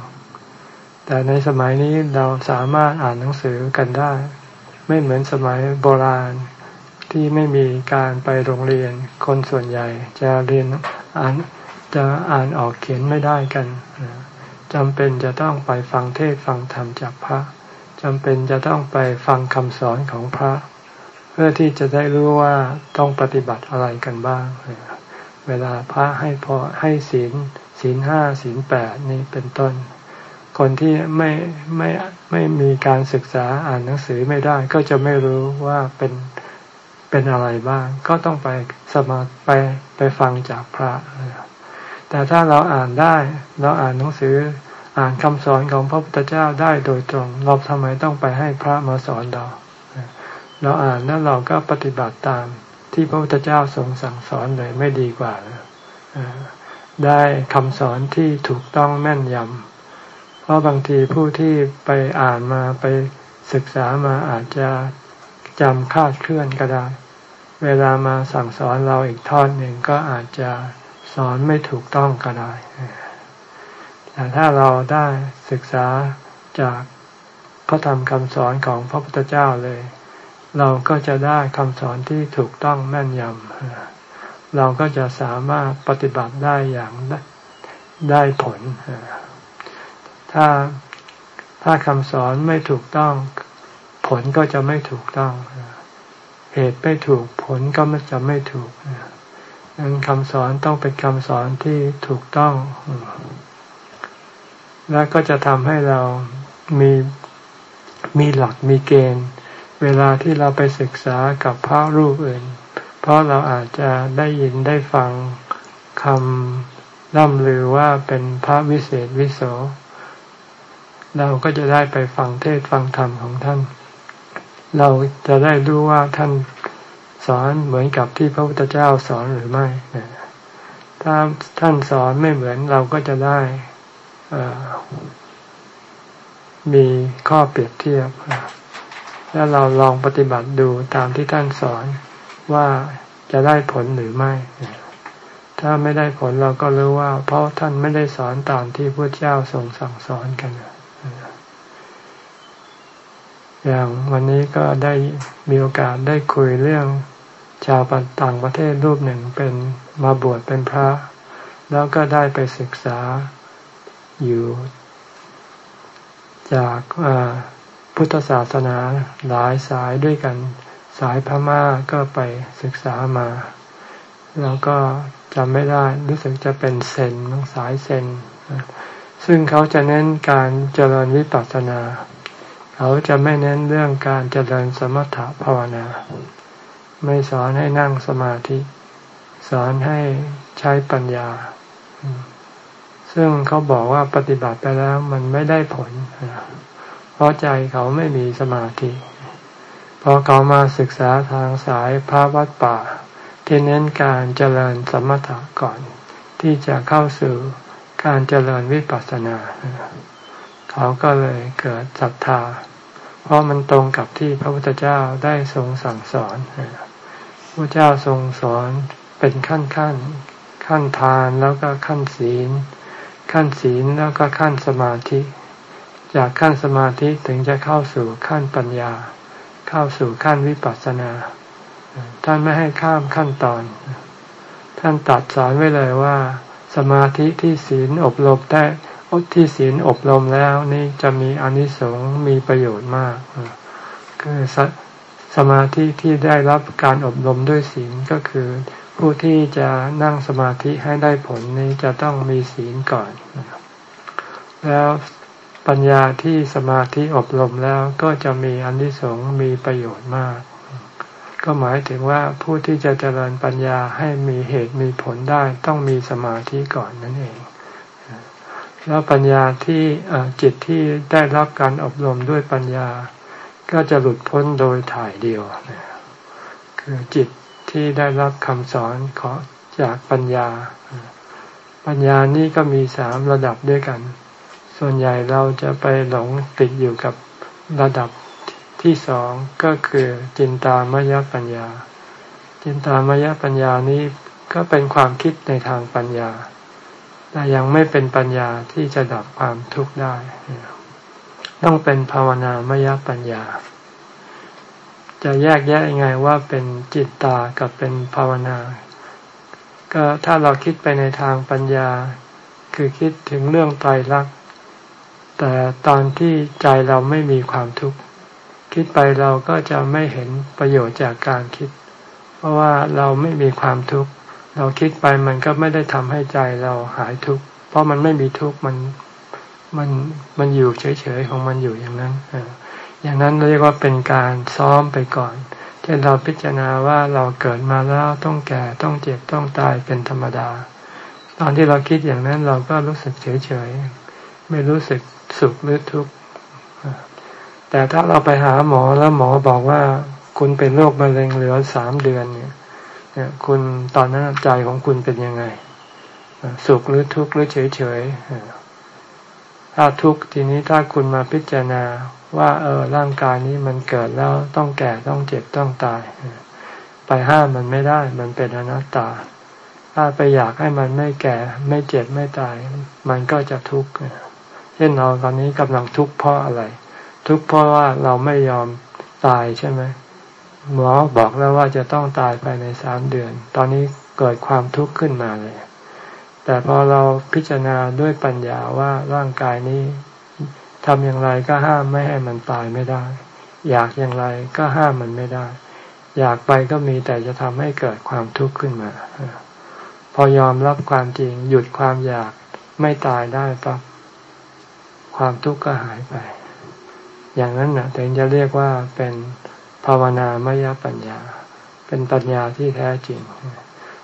แต่ในสมัยนี้เราสามารถอ่านหนังสือกันได้ ไม่เหมือนสมัยโบราณที่ไม่มีการไปโรงเรียน คนส่วนใหญ่จะเรียนอ่านจะอ่านออกเขียนไม่ได้กันจำเป็นจะต้องไปฟังเทศฟังธรรมจากพระจำเป็นจะต้องไปฟังคำสอนของพระ เพื่อที่จะได้รู้ว่าต้องปฏิบัติอะไรกันบ้าง เวลาพระให้พอให้ศีลศีลห้าศีลแปดนี่เป็นต้น คนที่ไม่ไม่ไม่มีการศึกษาอ่านหนังสือไม่ได้ก็จะไม่รู้ว่าเป็นเป็นอะไรบ้าง ก็ต้องไปสมาไปไปฟังจากพระ แต่ถ้าเราอ่านได้ เราอ่านหนังสืออ่านคำสอนของพระพุทธเจ้าได้โดยตรง เราทำไมต้องไปให้พระมาสอนเรา เราอ่านแล้วเราก็ปฏิบัติตามที่พระพุทธเจ้าทรงสั่งสอนเลยไม่ดีกว่าได้คำสอนที่ถูกต้องแม่นยำเพราะบางทีผู้ที่ไปอ่านมาไปศึกษามาอาจจะจำคาดเคลื่อนก็ได้ เวลามาสั่งสอนเราอีกทอดหนึ่งก็อาจจะสอนไม่ถูกต้องก็ได้แต่ถ้าเราได้ศึกษาจากพระธรรมคำสอนของพระพุทธเจ้าเลย เราก็จะได้คำสอนที่ถูกต้องแม่นยำเราก็จะสามารถปฏิบัติได้อย่างได้ผล ถ้าถ้าคำสอนไม่ถูกต้อง ผลก็จะไม่ถูกต้อง เหตุไม่ถูกผลก็จะไม่ถูกดังคำสอนต้องเป็นคำสอนที่ถูกต้อง และก็จะทำให้เรามีมีหลักมีเกณฑ์ เวลาที่เราไปศึกษากับพระรูปอื่น เพราะเราอาจจะได้ยินได้ฟังคำล่ำลือว่าเป็นพระวิเศษวิโส เราก็จะได้ไปฟังเทศฟังธรรมของท่าน เราจะได้รู้ว่าท่านสอนเหมือนกับที่พระพุทธเจ้าสอนหรือไม่ ถ้าท่านสอนไม่เหมือนเราก็จะได้มีข้อเปรียบเทียบ แล้วเราลองปฏิบัติดูตามที่ท่านสอนว่าจะได้ผลหรือไม่ ถ้าไม่ได้ผลเราก็รู้ว่า เพราะท่านไม่ได้สอนตามที่พระเจ้าทรงสั่งสอนกัน อย่างวันนี้ก็ได้มีโอกาสได้คุยเรื่องชาวต่างประเทศรูปหนึ่งเป็นมาบวชเป็นพระ แล้วก็ได้ไปศึกษาอยู่จาก พุทธศาสนาหลายสายด้วยกัน สายพม่าก็ไปศึกษามา แล้วก็จำไม่ได้รู้สึกจะเป็นเซนทั้งสายเซนซึ่งเขาจะเน้นการเจริญวิปัสสนา เขาจะไม่เน้นเรื่องการเจริญสมถภาวนา ไม่สอนให้นั่งสมาธิ สอนให้ใช้ปัญญา ซึ่งเขาบอกว่าปฏิบัติไปแล้วมันไม่ได้ผล เพราะใจเขาไม่มีสมาธิ พอเขามาศึกษาทางสายพระวัดป่า ที่เน้นการเจริญสมถะก่อน ที่จะเข้าสู่การเจริญวิปัสสนา เขาก็เลยเกิดศรัทธา เพราะมันตรงกับที่พระพุทธเจ้าได้ทรงสั่งสอนพระเจ้าทรงสอนเป็นขั้นขั้นขั้นทานแล้วก็ขั้นศีล ขั้นศีลแล้วก็ขั้นสมาธิ จากขั้นสมาธิถึงจะเข้าสู่ขั้นปัญญา เข้าสู่ขั้นวิปัสสนา ท่านไม่ให้ข้ามขั้นตอน ท่านตัดสอนไว้เลยว่า สมาธิที่ศีลอบรมได้ที่ศีลอบรมแล้วนี่จะมีอนิสงส์มีประโยชน์มาก คือสสมาธิที่ได้รับการอบรมด้วยศีลก็คือ ผู้ที่จะนั่งสมาธิให้ได้ผลนี้จะต้องมีศีลก่อน แล้ว ปัญญาที่สมาธิอบรมแล้วก็จะมีอันที่สงมีประโยชน์มาก ก็หมายถึงว่าผู้ที่จะเจริญปัญญาให้มีเหตุมีผลได้ต้องมีสมาธิก่อนนั่นเอง แล้วปัญญาที่จิตที่ได้รับการอบรมด้วยปัญญา ก็จะหลุดพ้นโดยถ่ายเดียว คือจิตที่ได้รับคำสอนขอจากปัญญา ปัญญานี้ก็มีสามระดับด้วยกัน ส่วนใหญ่เราจะไปหลงติดอยู่กับระดับที่สองก็คือจินตามยปัญญา จินตามยปัญญานี้ก็เป็นความคิดในทางปัญญา แต่ยังไม่เป็นปัญญาที่จะดับความทุกข์ได้ ต้องเป็นภาวนามยปัญญา จะแยกแยะยังไงว่าเป็นจิตตากับเป็นภาวนา ก็ถ้าเราคิดไปในทางปัญญา คือคิดถึงเรื่องไตรลักษณ์ แต่ตอนที่ใจเราไม่มีความทุกข์คิดไปเราก็จะไม่เห็นประโยชน์จากการคิด เพราะว่าเราไม่มีความทุกข์เราคิดไปมันก็ไม่ได้ทำให้ใจเราหายทุกข์เพราะมันไม่มีทุกข์มันมันมันอยู่เฉยๆของมันอยู่อย่างนั้นอย่างนั้นเรียกว่าเป็นการซ้อมไปก่อนเช่นเราพิจารณาว่าเราเกิดมาแล้วต้องแก่ต้องเจ็บต้องตายเป็นธรรมดา ตอนที่เราคิดอย่างนั้นเราก็รู้สึกเฉยๆ ไม่รู้สึกสุขหรือทุกข์แต่ถ้าเราไปหาหมอแล้วหมอบอกว่า คุณเป็นโรคมะเร็งเหลือสามเดือนเนี่ยคุณตอนนั้นใจของคุณเป็นยังไง สุขหรือทุกข์หรือเฉยเฉยถ้าทุกข์ทีนี้ถ้าคุณมาพิจารณาว่า เออร่างกายนี้มันเกิดแล้วต้องแก่ต้องเจ็บต้องตาย ไปห้ามมันไม่ได้ มันเป็นอนัตตา ถ้าไปอยากให้มันไม่แก่ ไม่เจ็บไม่ตาย มันก็จะทุกข์ เช่นเราตอนนี้กำลังทุกข์เพราะอะไร ทุกข์เพราะว่าเราไม่ยอมตายใช่ไหมหมอบอกแล้วว่าจะต้องตายภายในสามเดือน ตอนนี้เกิดความทุกข์ขึ้นมาเลย แต่พอเราพิจารณาด้วยปัญญาว่าร่างกายนี้ทำอย่างไรก็ห้ามไม่ให้มันตายไม่ได้ อยากอย่างไรก็ห้ามมันไม่ได้ อยากไปก็มีแต่จะทำให้เกิดความทุกข์ขึ้นมา พอยอมรับความจริงหยุดความอยากไม่ตายได้ปั๊บ ความทุกข์ก็หายไป อย่างนั้นนะถึงจะเรียกว่าเป็นภาวนามยปัญญา เป็นปัญญาที่แท้จริง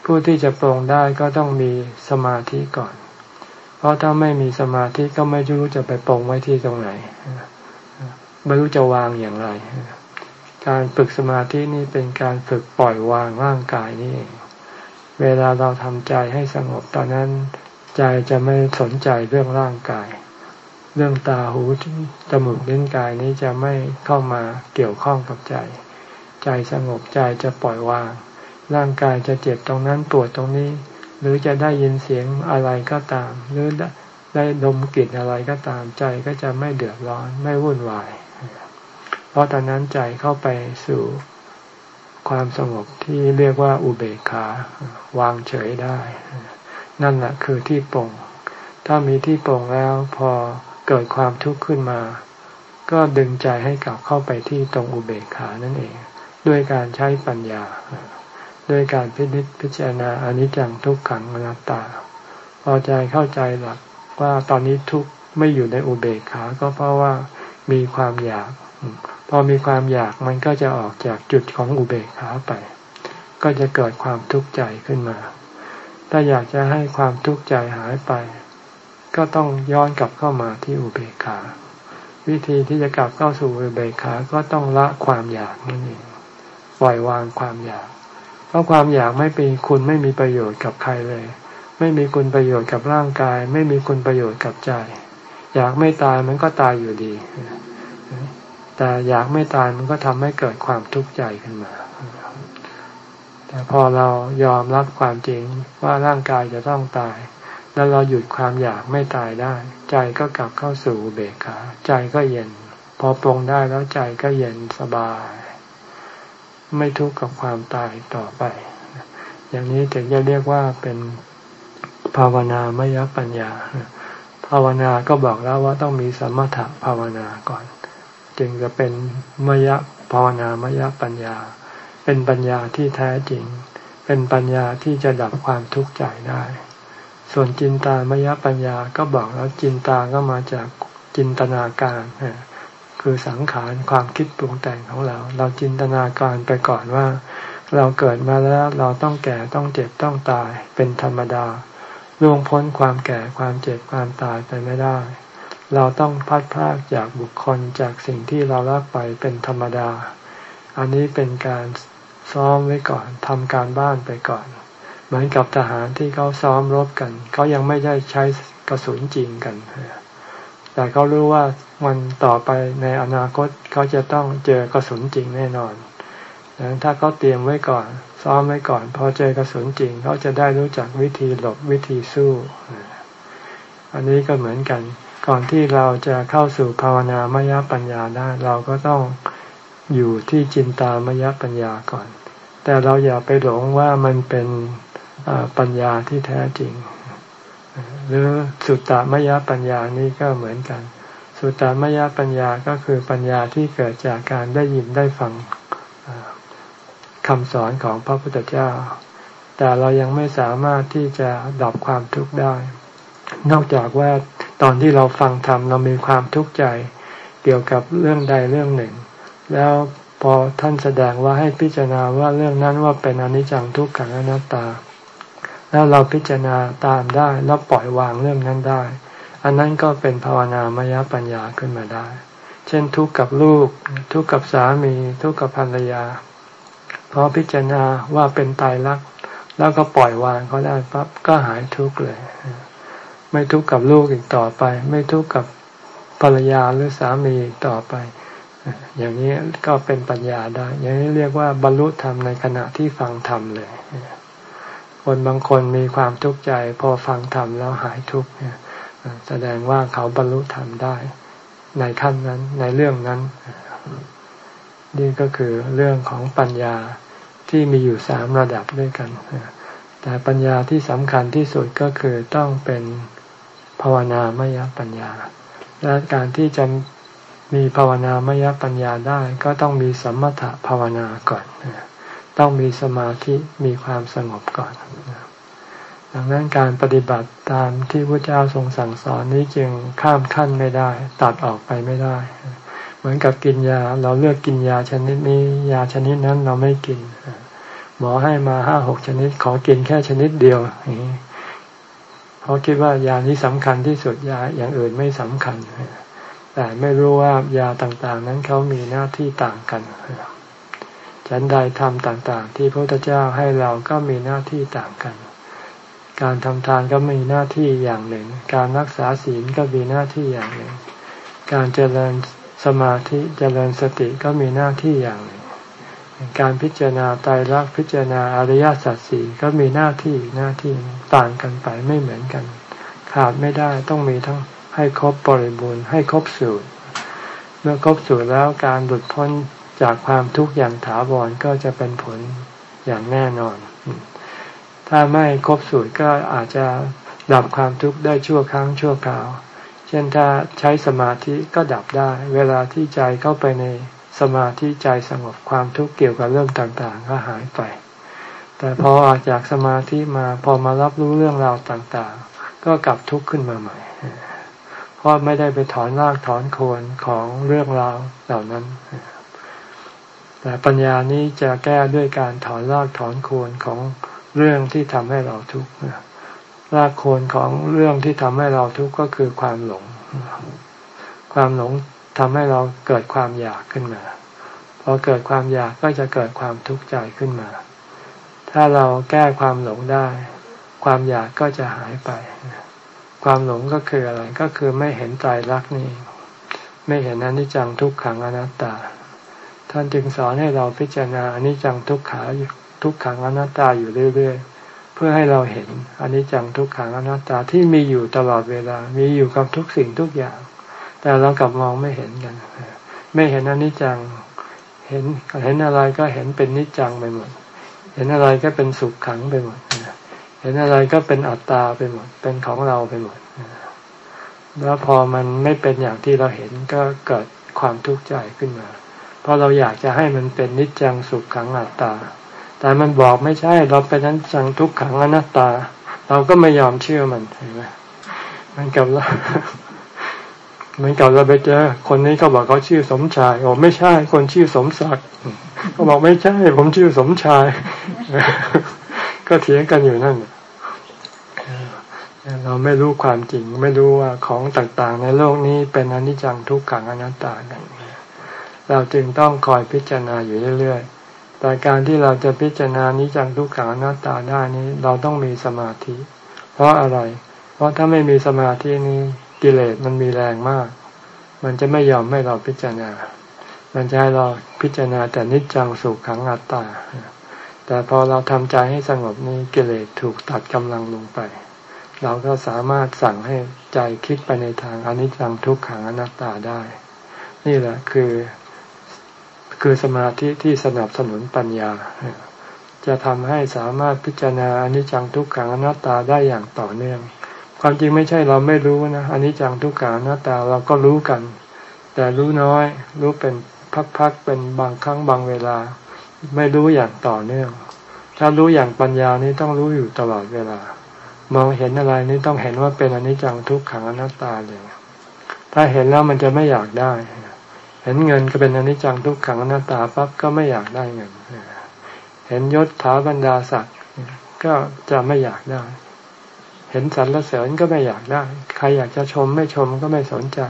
ผู้ที่จะปรงได้ก็ต้องมีสมาธิก่อน เพราะถ้าไม่มีสมาธิก็ไม่รู้จะไปปรงไว้ที่ตรงไหนไม่รู้จะวางอย่างไร การฝึกสมาธินี่เป็นการฝึกปล่อยวางร่างกายนี่เวลาเราทำใจให้สงบตอนนั้น ใจจะไม่สนใจเรื่องร่างกาย เรื่องตาหูจมูกลิ้นกายนี้จะไม่เข้ามาเกี่ยวข้องกับใจ ใจสงบใจจะปล่อยวาง ร่างกายจะเจ็บตรงนั้นปวดตรงนี้ หรือจะได้ยินเสียงอะไรก็ตาม หรือได้ดมกลิ่นอะไรก็ตามใจก็จะไม่เดือดร้อนไม่วุ่นวาย เพราะตอนนั้นใจเข้าไปสู่ความสงบที่เรียกว่าอุเบกขาวางเฉยได้ นั่นแหละคือที่ปรงถ้ามีที่ปรงแล้วพอ เกิดความทุกข์ขึ้นมา ก็ดึงใจให้กลับเข้าไปที่ตรงอุเบกขานั่นเอง ด้วยการใช้ปัญญา ด้วยการพิจิตพิจารณาอนิจจังทุกขังอนัตตา พอใจเข้าใจหลักว่าตอนนี้ทุกข์ไม่อยู่ในอุเบกขา ก็เพราะว่ามีความอยาก พอมีความอยากมันก็จะออกจากจุดของอุเบกขาไป ก็จะเกิดความทุกข์ใจขึ้นมา ถ้าอยากจะให้ความทุกข์ใจหายไป ก็ต้องย้อนกลับเข้ามาที่อุเบกขา วิธีที่จะกลับเข้าสู่อุเบกขาก็ต้องละความอยากนั่นเองปล่อยวางความอยาก เพราะความอยากไม่เป็นคุณไม่มีประโยชน์กับใครเลย ไม่มีคุณประโยชน์กับร่างกาย ไม่มีคุณประโยชน์กับใจ อยากไม่ตายมันก็ตายอยู่ดี แต่อยากไม่ตายมันก็ทำให้เกิดความทุกข์ใจขึ้นมา แต่พอเรายอมรับความจริงว่าร่างกายจะต้องตาย แล้วเราหยุดความอยากไม่ตายได้ ใจก็กลับเข้าสู่เบกขา ใจก็เย็น พอปรงได้แล้วใจก็เย็นสบาย ไม่ทุกข์กับความตายต่อไป อย่างนี้ถึงจะเรียกว่าเป็นภาวนามยปัญญา ภาวนาก็บอกแล้วว่าต้องมีสมถะภาวนาก่อน จึงจะเป็นมยะภาวนามยปัญญา เป็นปัญญาที่แท้จริง เป็นปัญญาที่จะดับความทุกข์ใจได้ ส่วนจินตามยปัญญาก็บอกแล้วจินตาก็มาจากจินตนาการคือสังขารความคิดปรุงแต่งของเรา เราจินตนาการไปก่อนว่า เราเกิดมาแล้วเราต้องแก่ต้องเจ็บต้องตายเป็นธรรมดาล่วงพ้นความแก่ความเจ็บความตายไปไม่ได้ เราต้องพัดพากจากบุคคลจากสิ่งที่เรารักไปเป็นธรรมดา อันนี้เป็นการซ้อมไว้ก่อนทำการบ้านไปก่อน เหมือนกับทหารที่เขาซ้อมรบกัน เขายังไม่ได้ใช้กระสุนจริงกัน แต่เขารู้ว่าวันต่อไปในอนาคตเขาจะต้องเจอกระสุนจริงแน่นอนดังนั้นถ้าเขาเตรียมไว้ก่อน ซ้อมไว้ก่อน พอเจอกระสุนจริง เขาจะได้รู้จักวิธีหลบวิธีสู้ อันนี้ก็เหมือนกัน ก่อนที่เราจะเข้าสู่ภาวนามยปัญญาได้ เราก็ต้องอยู่ที่จินตามยปัญญาก่อน แต่เราอย่าไปหลงว่ามันเป็น ปัญญาที่แท้จริง หรือสุตตามยปัญญานี่ก็เหมือนกัน สุตตามยปัญญาก็คือปัญญาที่เกิดจากการได้ยินได้ฟังคำสอนของพระพุทธเจ้า แต่เรายังไม่สามารถที่จะดับความทุกข์ได้ นอกจากว่าตอนที่เราฟังธรรมเรามีความทุกข์ใจ เกี่ยวกับเรื่องใดเรื่องหนึ่ง แล้วพอท่านแสดงว่าให้พิจารณาว่าเรื่องนั้นว่าเป็นอนิจจังทุกขังอนัตตา แล้วเราพิจารณาตามได้แล้วปล่อยวางเรื่องนั้นได้ อันนั้นก็เป็นภาวนามยปัญญาขึ้นมาได้ เช่นทุกข์กับลูก ทุกข์กับสามี ทุกข์กับภรรยาพอพิจารณาว่าเป็นตายรัก แล้วก็ปล่อยวางเขาได้ปั๊บก็หายทุกข์เลย ไม่ทุกข์กับลูกอีกต่อไป ไม่ทุกข์กับภรรยาหรือสามีต่อไป อย่างนี้ก็เป็นปัญญาได้ อย่างนี้เรียกว่าบรรลุธรรมในขณะที่ฟังธรรมเลย คนบางคนมีความทุกข์ใจ พอฟังธรรมแล้วหายทุกข์แสดงว่าเขาบรรลุธรรมได้ในขั้นนั้นในเรื่องนั้น นี่ก็คือเรื่องของปัญญาที่มีอยู่สามระดับด้วยกัน แต่ปัญญาที่สำคัญที่สุดก็คือต้องเป็นภาวนามยปัญญา และการที่จะมีภาวนามยปัญญาได้ ก็ต้องมีสมถะภาวนาก่อน ต้องมีสมาธิมีความสงบก่อนดังนั้นการปฏิบัติตามที่พระเจ้าทรงสั่งสอนนี้จึงข้ามขั้นไม่ได้ ตัดออกไปไม่ได้ เหมือนกับกินยา เราเลือกกินยาชนิดนี้ยาชนิดนั้นเราไม่กินหมอให้มาห้าหกชนิด ขอกินแค่ชนิดเดียวเพราะคิดว่ายานี้สำคัญที่สุดยาอย่างอื่นไม่สำคัญแต่ไม่รู้ว่ายาต่างๆ นั้นเขามีหน้าที่ต่างกัน ฉันใดทำต่าง ๆ ที่พระพุทธเจ้าให้เราก็มีหน้าที่ต่างกัน การทำทานก็มีหน้าที่อย่างหนึ่ง การรักษาศีลก็มีหน้าที่อย่างหนึ่ง การเจริญสมาธิเจริญสติก็มีหน้าที่อย่างหนึ่ง การพิจารณาตายรักพิจารณาอริยสัจสี่ก็มีหน้าที่หน้าที่ต่างกันไปไม่เหมือนกัน ขาดไม่ได้ต้องมีทั้งให้ครบบริบูรณ์ให้ครบสูตร เมื่อครบสูตรแล้วการหลุดพ้น จากความทุกข์อย่างถาวรก็จะเป็นผลอย่างแน่นอน ถ้าไม่ครบสูตรก็อาจจะดับความทุกข์ได้ชั่วครั้งชั่วคราว เช่นถ้าใช้สมาธิก็ดับได้ เวลาที่ใจเข้าไปในสมาธิใจสงบความทุกข์เกี่ยวกับเรื่องต่างๆ ก็หายไป แต่พอออกจากสมาธิมาพอมารับรู้เรื่องราวต่างๆ ก็กลับทุกข์ขึ้นมาใหม่ เพราะไม่ได้ไปถอนรากถอนโคนของเรื่องราวเหล่านั้น แต่ปัญญานี้จะแก้ด้วยการถอนรากถอนโคนของเรื่องที่ทำให้เราทุกข์รากโคนของเรื่องที่ทำให้เราทุกข์ก็คือความหลง ความหลงทำให้เราเกิดความอยากขึ้นมาพอเกิดความอยากก็จะเกิดความทุกข์ใจขึ้นมา ถ้าเราแก้ความหลงได้ ความอยากก็จะหายไป ความหลงก็คืออะไรก็คือไม่เห็นใจรักนี่ไม่เห็นอนิจจังทุกขังอนัตตา ท่านจึงสอนให้เราพิจารณาอนิจจังทุกขาทุกขังอนัตตาอยู่เรื่อยๆ เพื่อให้เราเห็นอนิจจังทุกขังอนัตตาที่มีอยู่ตลอดเวลา มีอยู่กับทุกสิ่งทุกอย่าง แต่เรากลับมองไม่เห็นกัน ไม่เห็นอนิจจัง เห็นเห็นอะไรก็เห็นเป็นนิจจังไปหมด เห็นอะไรก็เป็นสุขขังไปหมด เห็นอะไรก็เป็นอัตตาไปหมด เป็นของเราไปหมด แล้วพอมันไม่เป็นอย่างที่เราเห็นก็เกิดความทุกข์ใจขึ้นมา เพราะเราอยากจะให้มันเป็นนิจจังสุขขังอัตตา แต่มันบอกไม่ใช่เราเป็นนั้นจังทุกขังอนัตตา เราก็ไม่ยอมเชื่อมันเห็นไหมมันกับเราเหมือนกับเราไปเจอคนนี้เขาบอกเขาชื่อสมชายโอ้ไม่ใช่ คนชื่อสมศักดิ์เขาบอกไม่ใช่ ผมชื่อสมชาย ก็เถียงกันอยู่นั่นเราไม่รู้ความจริง ไม่รู้ว่าของต่างๆ ในโลกนี้เป็นอนิจจังทุกขังอนัตตากัน เราจึงต้องคอยพิจารณาอยู่เรื่อย ๆ แต่การที่เราจะพิจารณานิจังทุกขังอนัตตาได้นี้เราต้องมีสมาธิ เพราะอะไร เพราะถ้าไม่มีสมาธินี้กิเลสมันมีแรงมาก มันจะไม่ยอมให้เราพิจารณา มันจะให้เราพิจารณาแต่นิจจังสุขขังอัตตา แต่พอเราทำใจให้สงบนี้กิเลสถูกตัดกำลังลงไป เราก็สามารถสั่งให้ใจคิดไปในทางอนิจจังทุกขังอนัตตาได้ นี่แหละคือ คือสมาธิที่สนับสนุนปัญญา จะทำให้สามารถพิจารณาอนิจจังทุกขังอนัตตาได้อย่างต่อเนื่อง ความจริงไม่ใช่เราไม่รู้นะอนนี้จังทุกขาหน้าตาเราก็รู้กัน แต่รู้น้อย รู้เป็นพักๆเป็นบางครั้งบางเวลา ไม่รู้อย่างต่อเนื่อง ถ้ารู้อย่างปัญญานี้ต้องรู้อยู่ตลอดเวลา มองเห็นอะไรนี้ต้องเห็นว่าเป็นอนิจจังทุกขังอนัตตาเลยถ้าเห็นแล้วมันจะไม่อยากได้ เห็นเงินก็เป็นอนิจจังทุกขังอนัตตาปั๊บก็ไม่อยากได้เงิน เห็นยศถาบรรดาศักดิ์ก็จะไม่อยากได้ เห็นสรรเสริญก็ไม่อยากได้ ใครอยากจะชมไม่ชมก็ไม่สนใจ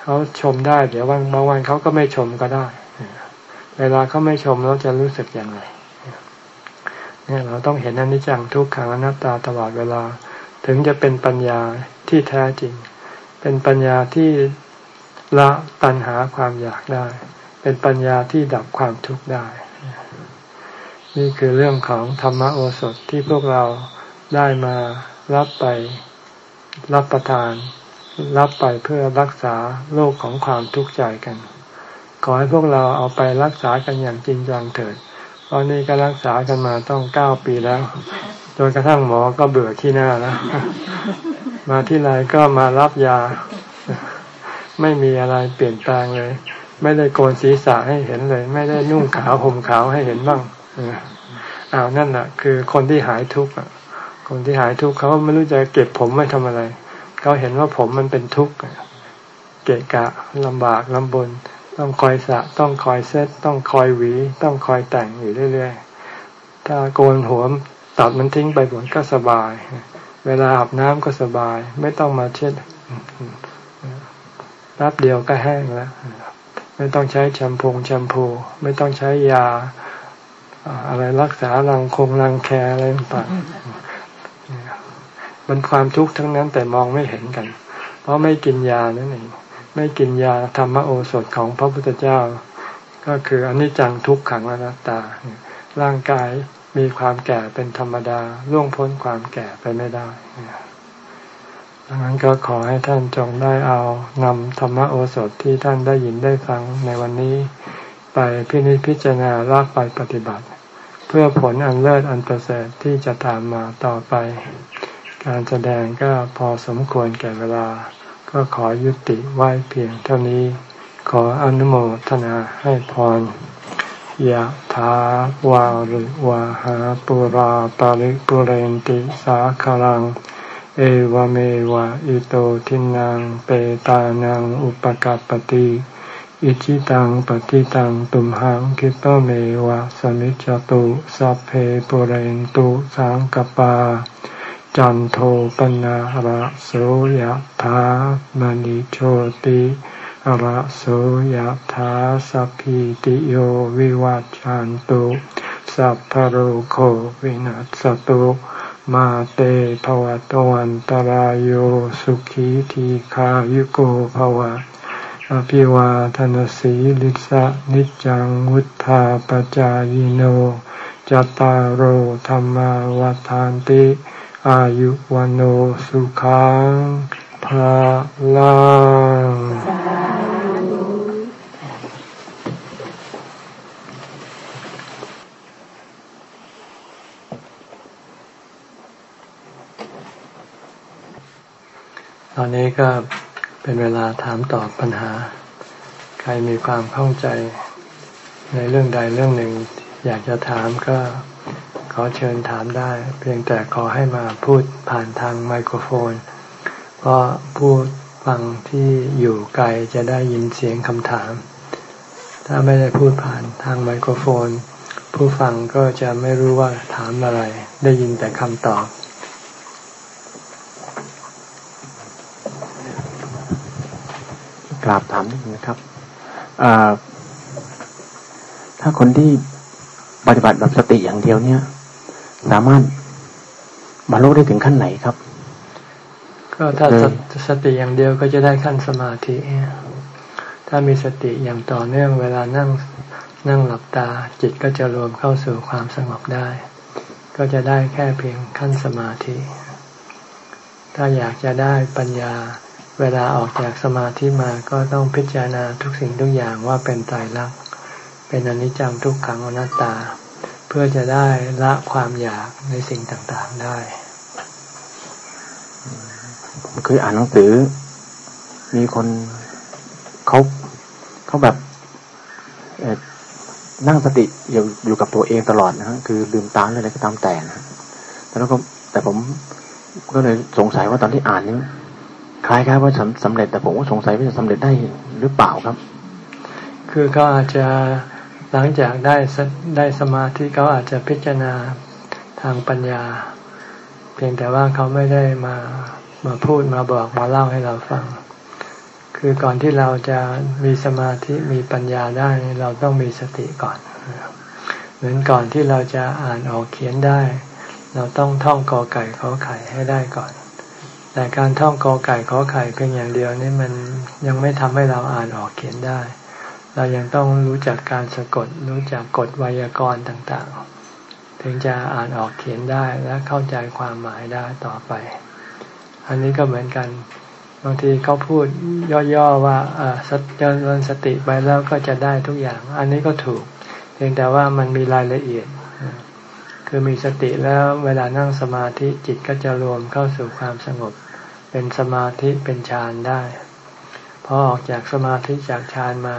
เขาชมได้ เดี๋ยววันบางวันเขาก็ไม่ชมก็ได้ เวลาเขาไม่ชมเราจะรู้สึกอย่างไรเนี่ยเราต้องเห็นอนิจจังทุกขังอนัตตาตลอดเวลา ถึงจะเป็นปัญญาที่แท้จริง เป็นปัญญาที่ ละตัณหาความอยากได้ เป็นปัญญาที่ดับความทุกข์ได้ นี่คือเรื่องของธรรมโอสถที่พวกเราได้มารับไปรับประทาน รับไปเพื่อรักษาโรคของความทุกข์ใจกัน ขอให้พวกเราเอาไปรักษากันอย่างจริงจังเถิดตอนนี้ก็รักษากันมาต้องเก้าปีแล้วจนกระทั่งหมอก็เบื่อขี้หน้าแล้วมาที่ไรก็มารับยา ไม่มีอะไรเปลี่ยนแปลงเลย ไม่ได้โกนศีรษะให้เห็นเลย ไม่ได้นุ่งขาวห่มขาวให้เห็นบ้างอ้าวนั่นแหะคือคนที่หายทุกข์คนที่หายทุกข์เขาไม่รู้จะเก็บผมไว้ทำอะไร เขาเห็นว่าผมมันเป็นทุกข์เกะกะลำบากลำบน ต้องคอยสะ ต้องคอยเซ็ตต้องคอยหวี ต้องคอยแต่งอยู่เรื่อยๆถ้าโกนหัวตัดมันทิ้งไปหมดก็สบาย เวลาอาบน้ำก็สบาย ไม่ต้องมาเช็ด แป๊บเดียวก็แห้งแล้ว ไม่ต้องใช้แชมพูแชมพู ไม่ต้องใช้ยาอะไรรักษารังคงรังแคอะไรต่างมันความทุกข์ทั้งนั้นแต่มองไม่เห็นกัน เพราะไม่กินยานั่นเองไม่กินยาธรรมโอสถของพระพุทธเจ้า ก็คืออนิจจังทุกขังอนัตตา ร่างกายมีความแก่เป็นธรรมดาล่วงพ้นความแก่ไปไม่ได้ ดังนั้นก็ขอให้ท่านจงได้เอานำธรรมโอสถที่ท่านได้ยินได้ฟังในวันนี้ไปพินิจพิจารณาลากไปปฏิบัติ เพื่อผลอันเลิศอันประเสริฐที่จะตามมาต่อไป การแสดงก็พอสมควรแก่เวลา ก็ขอยุติไว้เพียงเท่านี้ ขออนุโมทนาให้พรยะถาวาริวาหาปุราปาริปุเรนติสาคลัง เอวเมวะอิโตทินังเปตานังอุปกัรปติอิจิตังปฏิตังตุมหังคิปเมวะสมิจจตุสัพเพปุเรนตุสังกปา จันโทปนะระโสยะถามณิโชติระโสยถาสัพพิติโยวิวัจจันตุสัพพโรโควินัสตุ มาเตภวตวันตารโยสุขีทีขายุโกภวะอภิวาทนสีลิสะนิจังวุธาปจายโนจตารโหธรรมวาทานติ อายุวันโอสุขังภาลัง ตอนนี้ก็เป็นเวลาถามตอบปัญหา ใครมีความเข้องใจในเรื่องใดเรื่องหนึ่ง อยากจะถามก็ขอเชิญถามได้ เพียงแต่ขอให้มาพูดผ่านทางไมโครโฟน เพราะผู้ฟังที่อยู่ไกลจะได้ยินเสียงคำถาม ถ้าไม่ได้พูดผ่านทางไมโครโฟน ผู้ฟังก็จะไม่รู้ว่าถามอะไร ได้ยินแต่คำตอบ กราบถามนิดนึงนะครับถ้าคนที่ปฏิบัติแบบสติอย่างเดียวเนี่ย สามารถบรรลุได้ถึงขั้นไหนครับ ก็ถ้าสติอย่างเดียวก็จะได้ขั้นสมาธิ ถ้ามีสติอย่างต่อเนื่องเวลานั่งนั่งหลับตา จิตก็จะรวมเข้าสู่ความสงบได้ ก็จะได้แค่เพียงขั้นสมาธิ ถ้าอยากจะได้ปัญญา เวลาออกจากสมาธิมาก็ต้องพิจารณาทุกสิ่งทุกอย่างว่าเป็นไตรลักษณ์เป็นอนิจจังทุกขังอนัตตา เพื่อจะได้ละความอยากในสิ่งต่างๆได้เคยอ่านหนังสือ มีคนเขาเขาแบบนั่งสติอยู่อยู่กับตัวเองตลอดนะฮะคือลืมตาอะไรก็ตามแต่นะแล้วก็แต่ผมก็เลยสงสัยว่าตอนที่อ่านนี้ คล้ายๆว่าสำเร็จแต่ผมก็สงสัยว่าจะสำเร็จได้หรือเปล่าครับ คือเขาอาจจะหลังจากได้ได้สมาธิเขาอาจจะพิจารณาทางปัญญา เพียงแต่ว่าเขาไม่ได้มามาพูดมาบอกมาเล่าให้เราฟัง คือก่อนที่เราจะมีสมาธิมีปัญญาได้เราต้องมีสติก่อน เหมือนก่อนที่เราจะอ่านออกเขียนได้ เราต้องท่องกอไก่ขอไข่ให้ได้ก่อน แต่การท่องกอไก่ขอไข่เพียงอย่างเดียวนี่มันยังไม่ทำให้เราอ่านออกเขียนได้ เรายังต้องรู้จักการสะกด รู้จักกฎไวยากรณ์ต่างๆ ถึงจะอ่านออกเขียนได้และเข้าใจความหมายได้ต่อไป อันนี้ก็เหมือนกันบางทีเขาพูดย่อๆว่าเจริญสติไปแล้วก็จะได้ทุกอย่าง อันนี้ก็ถูก เพียงแต่ว่ามันมีรายละเอียด คือมีสติแล้วเวลานั่งสมาธิจิตก็จะรวมเข้าสู่ความสงบ เป็นสมาธิเป็นฌานได้พอออกจากสมาธิจากฌานมา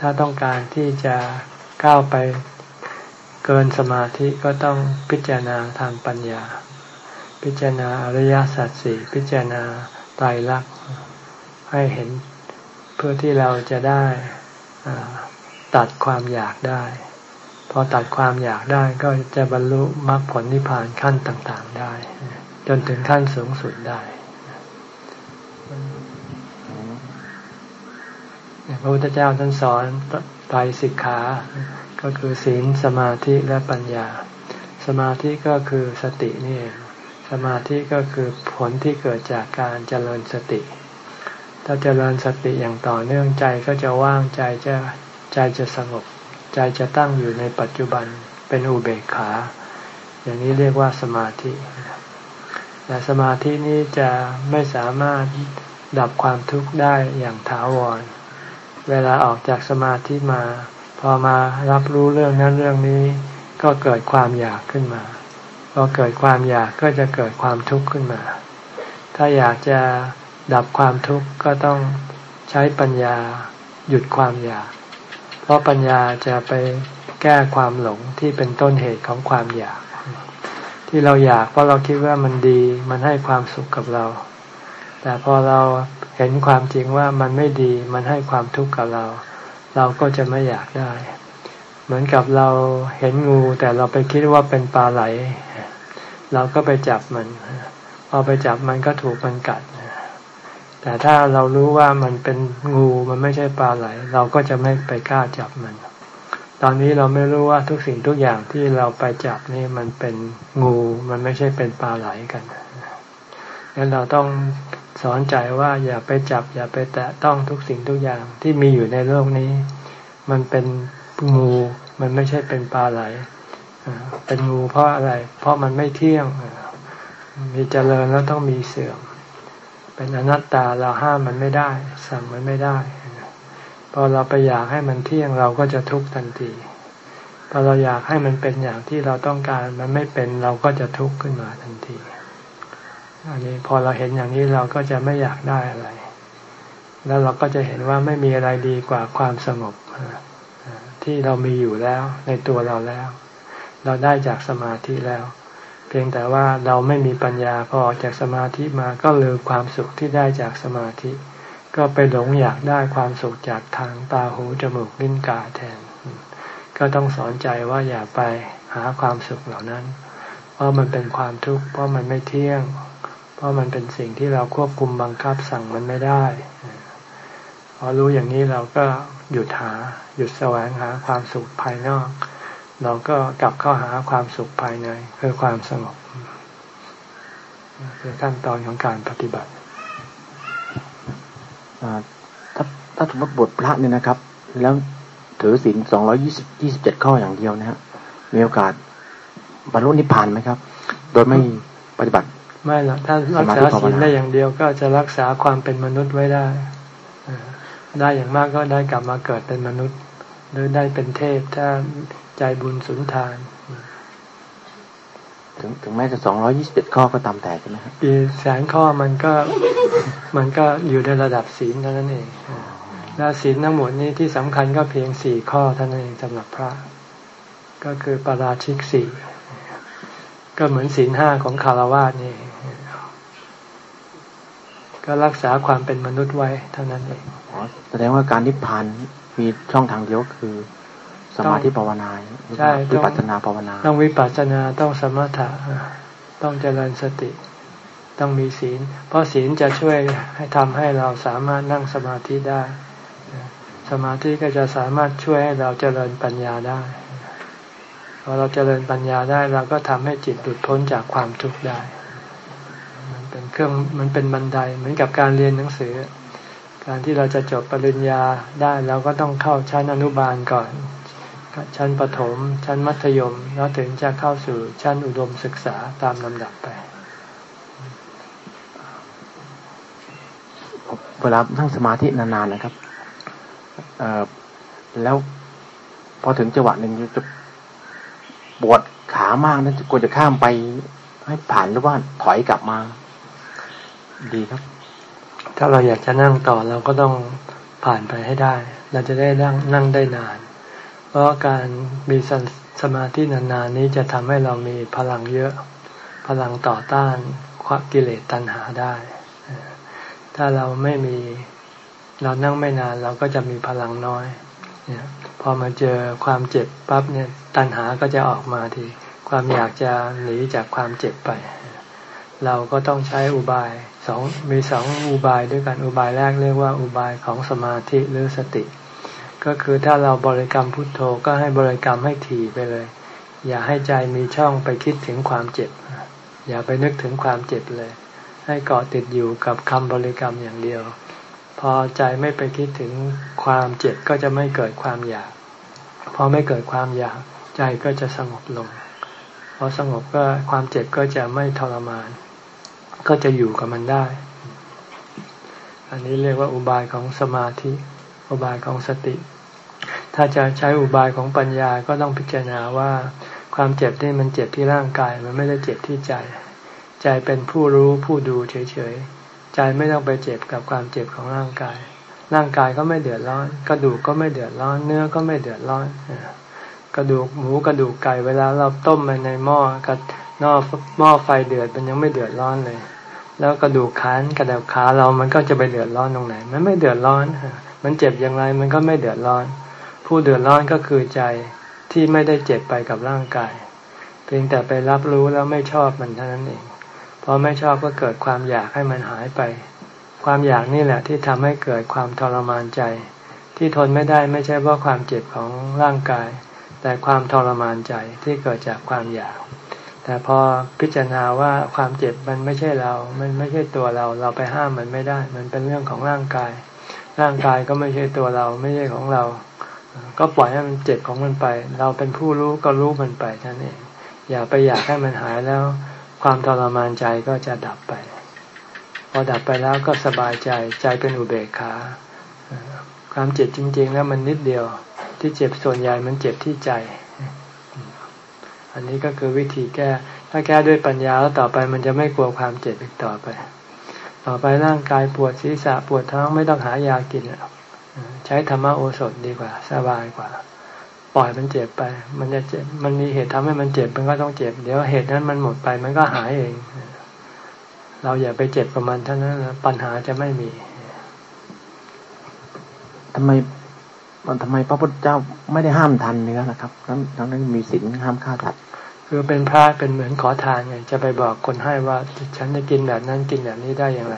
ถ้าต้องการที่จะก้าวไปเกินสมาธิก็ต้องพิจารณาทางปัญญา พิจารณาอริยสัจสี่พิจารณาไตรลักษณ์ให้เห็นเพื่อที่เราจะได้ตัดความอยากได้ พอตัดความอยากได้ก็จะบรรลุมรรคผลนิพพานขั้นต่างๆได้ จนถึงขั้นสูงสุดได้ พระพุทธเจ้าท่านสอนไตรสิกขา ก็คือศีลสมาธิและปัญญา สมาธิก็คือสตินี่ สมาธิก็คือผลที่เกิดจากการเจริญสติ ถ้าเจริญสติอย่างต่อเนื่องใจก็จะว่างใจจะใจจะสงบ ใจจะตั้งอยู่ในปัจจุบันเป็นอุเบกขา อย่างนี้เรียกว่าสมาธิ แต่สมาธินี้จะไม่สามารถดับความทุกข์ได้อย่างถาวร เวลาออกจากสมาธิมา พอมารับรู้เรื่องนั้นเรื่องนี้ ก็เกิดความอยากขึ้นมา พอเกิดความอยากก็จะเกิดความทุกข์ขึ้นมา ถ้าอยากจะดับความทุกข์ก็ต้องใช้ปัญญาหยุดความอยาก เพราะปัญญาจะไปแก้ความหลงที่เป็นต้นเหตุของความอยาก ที่เราอยากเพราะเราคิดว่ามันดี มันให้ความสุขกับเรา แต่พอเราเห็นความจริงว่ามันไม่ดีมันให้ความทุกข์กับเรา เราก็จะไม่อยากได้ เหมือนกับเราเห็นงู แต่เราไปคิดว่าเป็นปลาไหล เราก็ไปจับมันพอไปจับมันก็ถูกมันกัดแต่ถ้าเรารู้ว่ามันเป็นงูมันไม่ใช่ปลาไหล เราก็จะไม่ไปกล้าจับมัน ตอนนี้เราไม่รู้ว่าทุกสิ่งทุกอย่างที่เราไปจับนี่มันเป็นงูมันไม่ใช่เป็นปลาไหลกันงั้นเราต้องสอนใจว่าอย่าไปจับ อย่าไปแตะต้องทุกสิ่งทุกอย่างที่มีอยู่ในโลกนี้ มันเป็นงูมันไม่ใช่เป็นปลาไหลเป็นงูเพราะอะไร เพราะมันไม่เที่ยง มีเจริญแล้วต้องมีเสื่อม เป็นอนัตตาเราห้ามมันไม่ได้ สั่งมันไม่ได้ อเราไปอยากให้มันเที่ยงเราก็จะทุกข์ทันทีพอเราอยากให้มันเป็นอย่างที่เราต้องการมันไม่เป็นเราก็จะทุกข์ขึ้นมาทันทีอันนี้พอเราเห็นอย่างนี้เราก็จะไม่อยากได้อะไร แล้วเราก็จะเห็นว่าไม่มีอะไรดีกว่าความสงบที่เรามีอยู่แล้วในตัวเราแล้ว เราได้จากสมาธิแล้ว เพียงแต่ว่าเราไม่มีปัญญาพอออกจากสมาธิมาก็ลืมความสุขที่ได้จากสมาธิ ก็ไปหลงอยากได้ความสุขจากทางตาหูจมูกลิ้นกายแทน ก็ต้องสอนใจว่าอย่าไปหาความสุขเหล่านั้น เพราะมันเป็นความทุกข์เพราะมันไม่เที่ยง เพราะมันเป็นสิ่งที่เราควบคุมบังคับสั่งมันไม่ได้พอรู้อย่างนี้เราก็หยุดหาหยุดแสวงหาความสุขภายนอก เราก็กลับเข้าหาความสุขภายในคือความสงบคือขั้นตอนของการปฏิบัติ ถ้าถ้าสมมติบทพระเนี่ยนะครับ แล้วถือศีลสองร้อยี่สิบยี่สิบเจ็ดข้ออย่างเดียวนะฮะมีโอกาสบรรลุนิพพานไหมครับ โดยไม่ปฏิบัติไม่หรอกถ้ารักษาศีลได้อย่างเดียวก็จะรักษาความเป็นมนุษย์ไว้ได้ได้อย่างมากก็ได้กลับมาเกิดเป็นมนุษย์ หรือได้เป็นเทพถ้าใจบุญสุนทาน ถึงถึงแม้จะสองร้อยี่สิบเอ็ดข้อก็ตามแต่ใช่ไหมครับอีแสนข้อมันก็มันก็อยู่ในระดับศีลเท่านั้นเองแล้วศีลทั้งหมดนี้ที่สำคัญก็เพียงสี่ข้อเท่านั้นเองสำหรับพระ ก็คือปาราชิกสี่ก็เหมือนศีลห้าของคารวะนี่ ก็รักษาความเป็นมนุษย์ไว้เท่านั้นเองแสดงว่าการนิพพานมีช่องทางเดียวคือ สมาธิภาวนาใช่วิปัสสนาภาวนา ต้องวิปัสสนาต้องสมถะต้องเจริญสติ ต้องมีศีล เพราะศีลจะช่วยให้ทำให้เราสามารถนั่งสมาธิได้ สมาธิก็จะสามารถช่วยให้เราเจริญปัญญาได้พอเราเจริญปัญญาได้เราก็ทำให้จิตหลุดพ้นจากความทุกข์ได้ มันเป็นเครื่องมันเป็นบันไดเหมือนกับการเรียนหนังสือการที่เราจะจบปริญญาได้เราก็ต้องเข้าชั้นอนุบาลก่อน ชั้นประถม ชั้นมัธยม แล้วถึงจะเข้าสู่ชั้นอุดมศึกษาตามลำดับไป เวลานั่งสมาธินานๆนะครับแล้วพอถึงจังหวะหนึ่งจะปวดขามากนั้นจะกลัวจะข้ามไปให้ผ่านหรือว่าถอยกลับมา ดีครับ ถ้าเราอยากจะนั่งต่อเราก็ต้องผ่านไปให้ได้ เราจะได้นั่งนั่งได้นานพ ราะการมีสมาธินานๆนี้จะทำให้เรามีพลังเยอะ พลังต่อต้านควักกิเลสตัณหาได้ ถ้าเราไม่มีเรานั่งไม่นานเราก็จะมีพลังน้อยเนี่ยพอมาเจอความเจ็บปั๊บเนี่ยตัณหาก็จะออกมาที ความอยากจะหนีจากความเจ็บไป เราก็ต้องใช้อุบายสองมีสองอุบายด้วยกันอุบายแรกเรียกว่าอุบายของสมาธิหรือสติ ก็คือถ้าเราบริกรรมพุทโธก็ให้บริกรรมให้ถี่ไปเลย อย่าให้ใจมีช่องไปคิดถึงความเจ็บ อย่าไปนึกถึงความเจ็บเลย ให้เกาะติดอยู่กับคำบริกรรมอย่างเดียว พอใจไม่ไปคิดถึงความเจ็บก็จะไม่เกิดความอยาก พอไม่เกิดความอยากใจก็จะสงบลง พอสงบก็ความเจ็บก็จะไม่ทรมาน ก็จะอยู่กับมันได้ อันนี้เรียกว่าอุบายของสมาธิ อุบายของสติ ถ้าจะใช้อุบายของปัญญาก็ต้องพิจารณาว่าความเจ็บที่มันเจ็บที่ร่างกายมันไม่ได้เจ็บที่ใจ ใจเป็นผู้รู้ผู้ดูเฉยๆ ใจไม่ต้องไปเจ็บกับความเจ็บของร่างกาย ร่างกายก็ไม่เดือดร้อน กระดูกก็ไม่เดือดร้อน เนื้อก็ไม่เดือดร้อนกระดูกหมูกระดูกไก่เวลาเราต้มไปในหม้อกระนอกหม้อไฟเดือดมันยังไม่เดือดร้อนเลย แล้วกระดูกขานกระดูกขาเรามันก็จะไปเดือดร้อนตรงไหน มันไม่เดือดร้อน มันเจ็บอย่างไรมันก็ไม่เดือดร้อน ผู้เดือดร้อนก็คือใจที่ไม่ได้เจ็บไปกับร่างกาย เพียงแต่ไปรับรู้แล้วไม่ชอบมันเท่านั้นเองพอไม่ชอบก็เกิดความอยากให้มันหายไป ความอยากนี่แหละที่ทำให้เกิดความทรมานใจ ที่ทนไม่ได้ไม่ใช่เพราะความเจ็บของร่างกาย แต่ความทรมานใจที่เกิดจากความอยาก แต่พอพิจารณาว่าความเจ็บมันไม่ใช่เรา มันไม่ใช่ตัวเรา เราไปห้ามมันไม่ได้ มันเป็นเรื่องของร่างกาย ร่างกายก็ไม่ใช่ตัวเรา ไม่ใช่ของเรา ก็ปล่อยให้มันเจ็บของมันไป เราเป็นผู้รู้ก็รู้มันไปท่านเองอย่าไปอยากให้มันหายแล้ว ความทรมานใจก็จะดับไป พอดับไปแล้วก็สบายใจใจเป็นอุเบกขาความเจ็บจริง ๆ แล้วมันนิดเดียว ที่เจ็บส่วนใหญ่มันเจ็บที่ใจ อันนี้ก็คือวิธีแก้ ถ้าแก้ด้วยปัญญาแล้วต่อไปมันจะไม่กลัวความเจ็บอีกต่อไป ต่อไปร่างกายปวดศีรษะปวดท้องไม่ต้องหายากินแล้ว ใช้ธรรมโอสถดีกว่า สบายกว่า ปล่อยมันเจ็บไป มันจะเจ็บ มันมีเหตุทำให้มันเจ็บมันก็ต้องเจ็บ เดี๋ยวเหตุนั้นมันหมดไปมันก็หายเอง เราอย่าไปเจ็บกับมันเท่านั้นปัญหาจะไม่มีทำไมมันทำไมพระพุทธเจ้าไม่ได้ห้ามทันเนื้อนะครับทั้งทั้งนั้นมีศีลห้ามฆ่าสัตว์คือเป็นพระเป็นเหมือนขอทานไงจะไปบอกคนให้ว่าฉันจะกินแบบนั้นกินแบบนี้ได้อย่างไร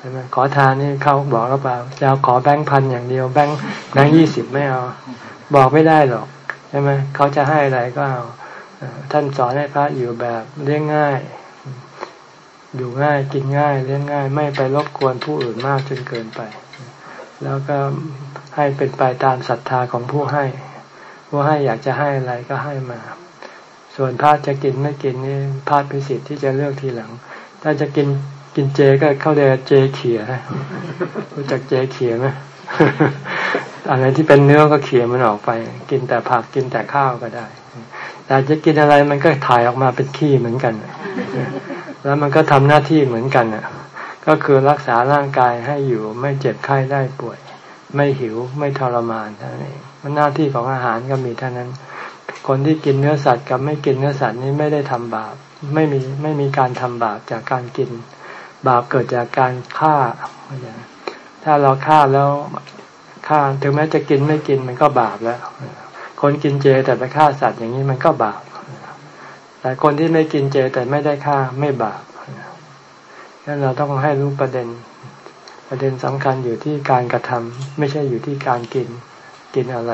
ใช่ไหมขอทานนี่เขาบอกหรือเปล่าจะาขอแบงค์พันอย่างเดียวแบงค์แบงค์ยี่สิบไม่เอาบอกไม่ได้หรอกใช่ไหมเขาจะให้อะไรก็เอาท่านสอนให้พระอยู่แบบเลี้ยงง่าย อยู่ง่ายกินง่ายเลี้ยงง่าย ไม่ไปรบกวนผู้อื่นมากจนเกินไป แล้วก็ให้เป็นไปตามศรัทธาของผู้ให้ ผู้ให้อยากจะให้อะไรก็ให้มา ส่วนพระจะกินไม่กินนี่พระพิสิทธิ์ที่จะเลือกทีหลัง ถ้าจะกิน กินเจก็เข้าเรียกเจเขียรู้จักเจเขียไหมอะไรที่เป็นเนื้อก็เขียมันออกไป กินแต่ผักกินแต่ข้าวก็ได้ แต่จะกินอะไรมันก็ถ่ายออกมาเป็นขี้เหมือนกัน แล้วมันก็ทำหน้าที่เหมือนกันอะ ก็คือรักษาร่างกายให้อยู่ไม่เจ็บไข้ได้ป่วย ไม่หิวไม่ทรมานเท่านั้นเองมันหน้าที่ของอาหารก็มีเท่านั้น คนที่กินเนื้อสัตว์กับไม่กินเนื้อสัตว์นี้ไม่ได้ทำบาปไม่มีไม่มีการทำบาปจากการกิน บาปเกิดจากการฆ่า ถ้าเราฆ่าแล้วฆ่าถึงแม้จะกินไม่กินมันก็บาปแล้ว คนกินเจแต่ไปฆ่าสัตว์อย่างนี้มันก็บาป แต่คนที่ไม่กินเจแต่ไม่ได้ฆ่าไม่บาปดังนั้นเราต้องให้รู้ประเด็น ประเด็นสำคัญอยู่ที่การกระทำไม่ใช่อยู่ที่การกินกินอะไร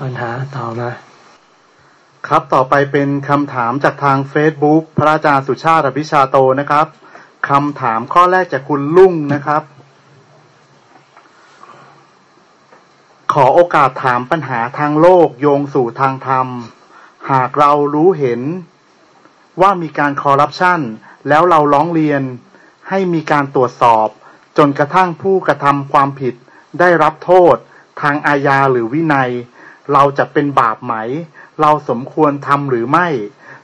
ปัญหาต่อมาครับต่อไปเป็นคำถามจากทางเฟซบุ๊กพระอาจารย์สุชาติอภิชาโตนะครับคำถามข้อแรกจากคุณลุงนะครับ ขอโอกาสถามปัญหาทางโลกโยงสู่ทางธรรม หากเรารู้เห็นว่ามีการคอร์รัปชันแล้วเราร้องเรียนให้มีการตรวจสอบ จนกระทั่งผู้กระทำความผิดได้รับโทษทางอาญาหรือวินัย เราจะเป็นบาปไหม เราสมควรทำหรือไม่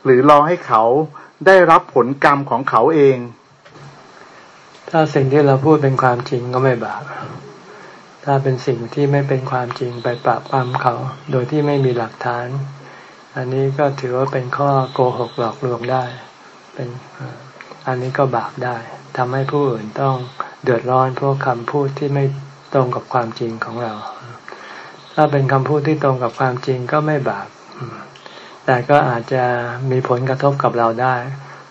หรือรอให้เขาได้รับผลกรรมของเขาเอง ถ้าสิ่งที่เราพูดเป็นความจริงก็ไม่บาป ถ้าเป็นสิ่งที่ไม่เป็นความจริงไปปราบปรามเขา โดยที่ไม่มีหลักฐาน อันนี้ก็ถือว่าเป็นข้อโกหกหลอกลวงได้ เป็นอันนี้ก็บาปได้ทำให้ผู้อื่นต้องเดือดร้อนเพราะคำพูดที่ไม่ตรงกับความจริงของเรา ถ้าเป็นคำพูดที่ตรงกับความจริงก็ไม่บาป แต่ก็อาจจะมีผลกระทบกับเราได้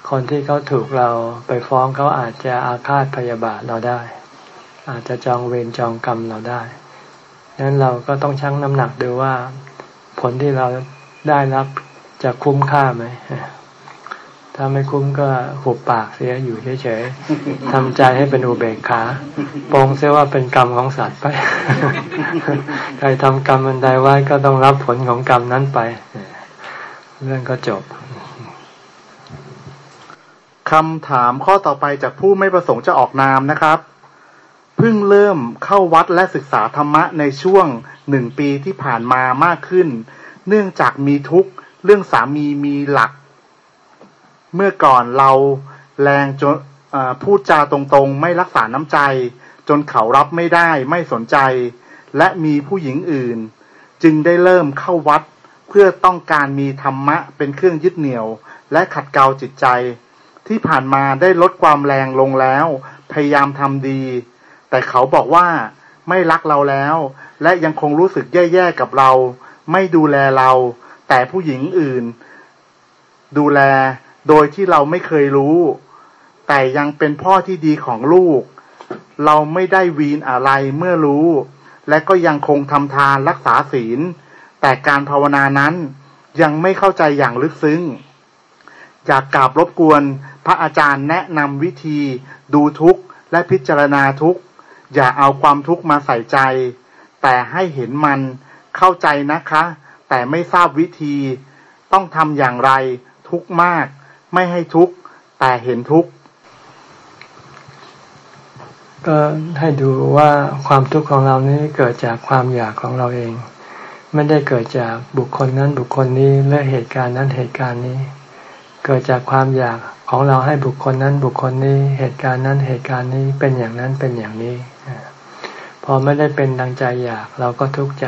คนที่เขาถูกเราไปฟ้องเขาอาจจะอาฆาตพยาบาทเราได้ อาจจะจองเวรจองกรรมเราได้ดังนั้นเราก็ต้องชั่งน้ำหนักดูว่า ผลที่เราได้รับจะคุ้มค่าไหม ถถ้าไม่คุ้มก็หุบปากเสียอยู่เฉยๆทำใจให้เป็นอุเบกขาปองเสียว่าเป็นกรรมของสัตว์ไป ใครทำกรรมอันใดไว้ก็ต้องรับผลของกรรมนั้นไป เรื่องก็จบคำถามข้อต่อไปจากผู้ไม่ประสงค์จะออกนามนะครับ เพิ่งเริ่มเข้าวัดและศึกษาธรรมะในช่วงหนึ่งปีที่ผ่านมามากขึ้น เนื่องจากมีทุกข์เรื่องสามีมีหลัก เมื่อก่อนเราแรงจนพูดจาตรงๆ ไม่รักษาน้ำใจ จนเขารับไม่ได้ไม่สนใจ และมีผู้หญิงอื่น จึงได้เริ่มเข้าวัด เพื่อต้องการมีธรรมะเป็นเครื่องยึดเหนี่ยว และขัดเกลาจิตใจ ที่ผ่านมาได้ลดความแรงลงแล้ว พยายามทำดี แต่เขาบอกว่าไม่รักเราแล้ว และยังคงรู้สึกแย่ๆกับเรา ไม่ดูแลเรา แต่ผู้หญิงอื่น ดูแล โดยที่เราไม่เคยรู้ แต่ยังเป็นพ่อที่ดีของลูก เราไม่ได้วีนอะไรเมื่อรู้ และก็ยังคงทำทานรักษาศีล แต่การภาวนานั้นยังไม่เข้าใจอย่างลึกซึ้งอยากกราบรบกวนพระอาจารย์แนะนำวิธีดูทุกข์และพิจารณาทุกข์ อย่าเอาความทุกข์มาใส่ใจ แต่ให้เห็นมันเข้าใจนะคะ แต่ไม่ทราบวิธี ต้องทำอย่างไรทุกข์มาก ไม่ให้ทุกข์แต่เห็นทุกข์ก็ให้ดูว่าความทุกข์ของเรานี้เกิดจากความอยากของเราเอง ไม่ได้เกิดจากบุคคลนั้นบุคคลนี้และเหตุการณ์นั้นเหตุการณ์นี้ เกิดจากความอยากของเราให้บุคคลนั้นบุคคลนี้เหตุการณ์นั้นเหตุการณ์นี้เป็นอย่างนั้นเป็นอย่างนี้พอไม่ได้เป็นดังใจอยากเราก็ทุกข์ใจ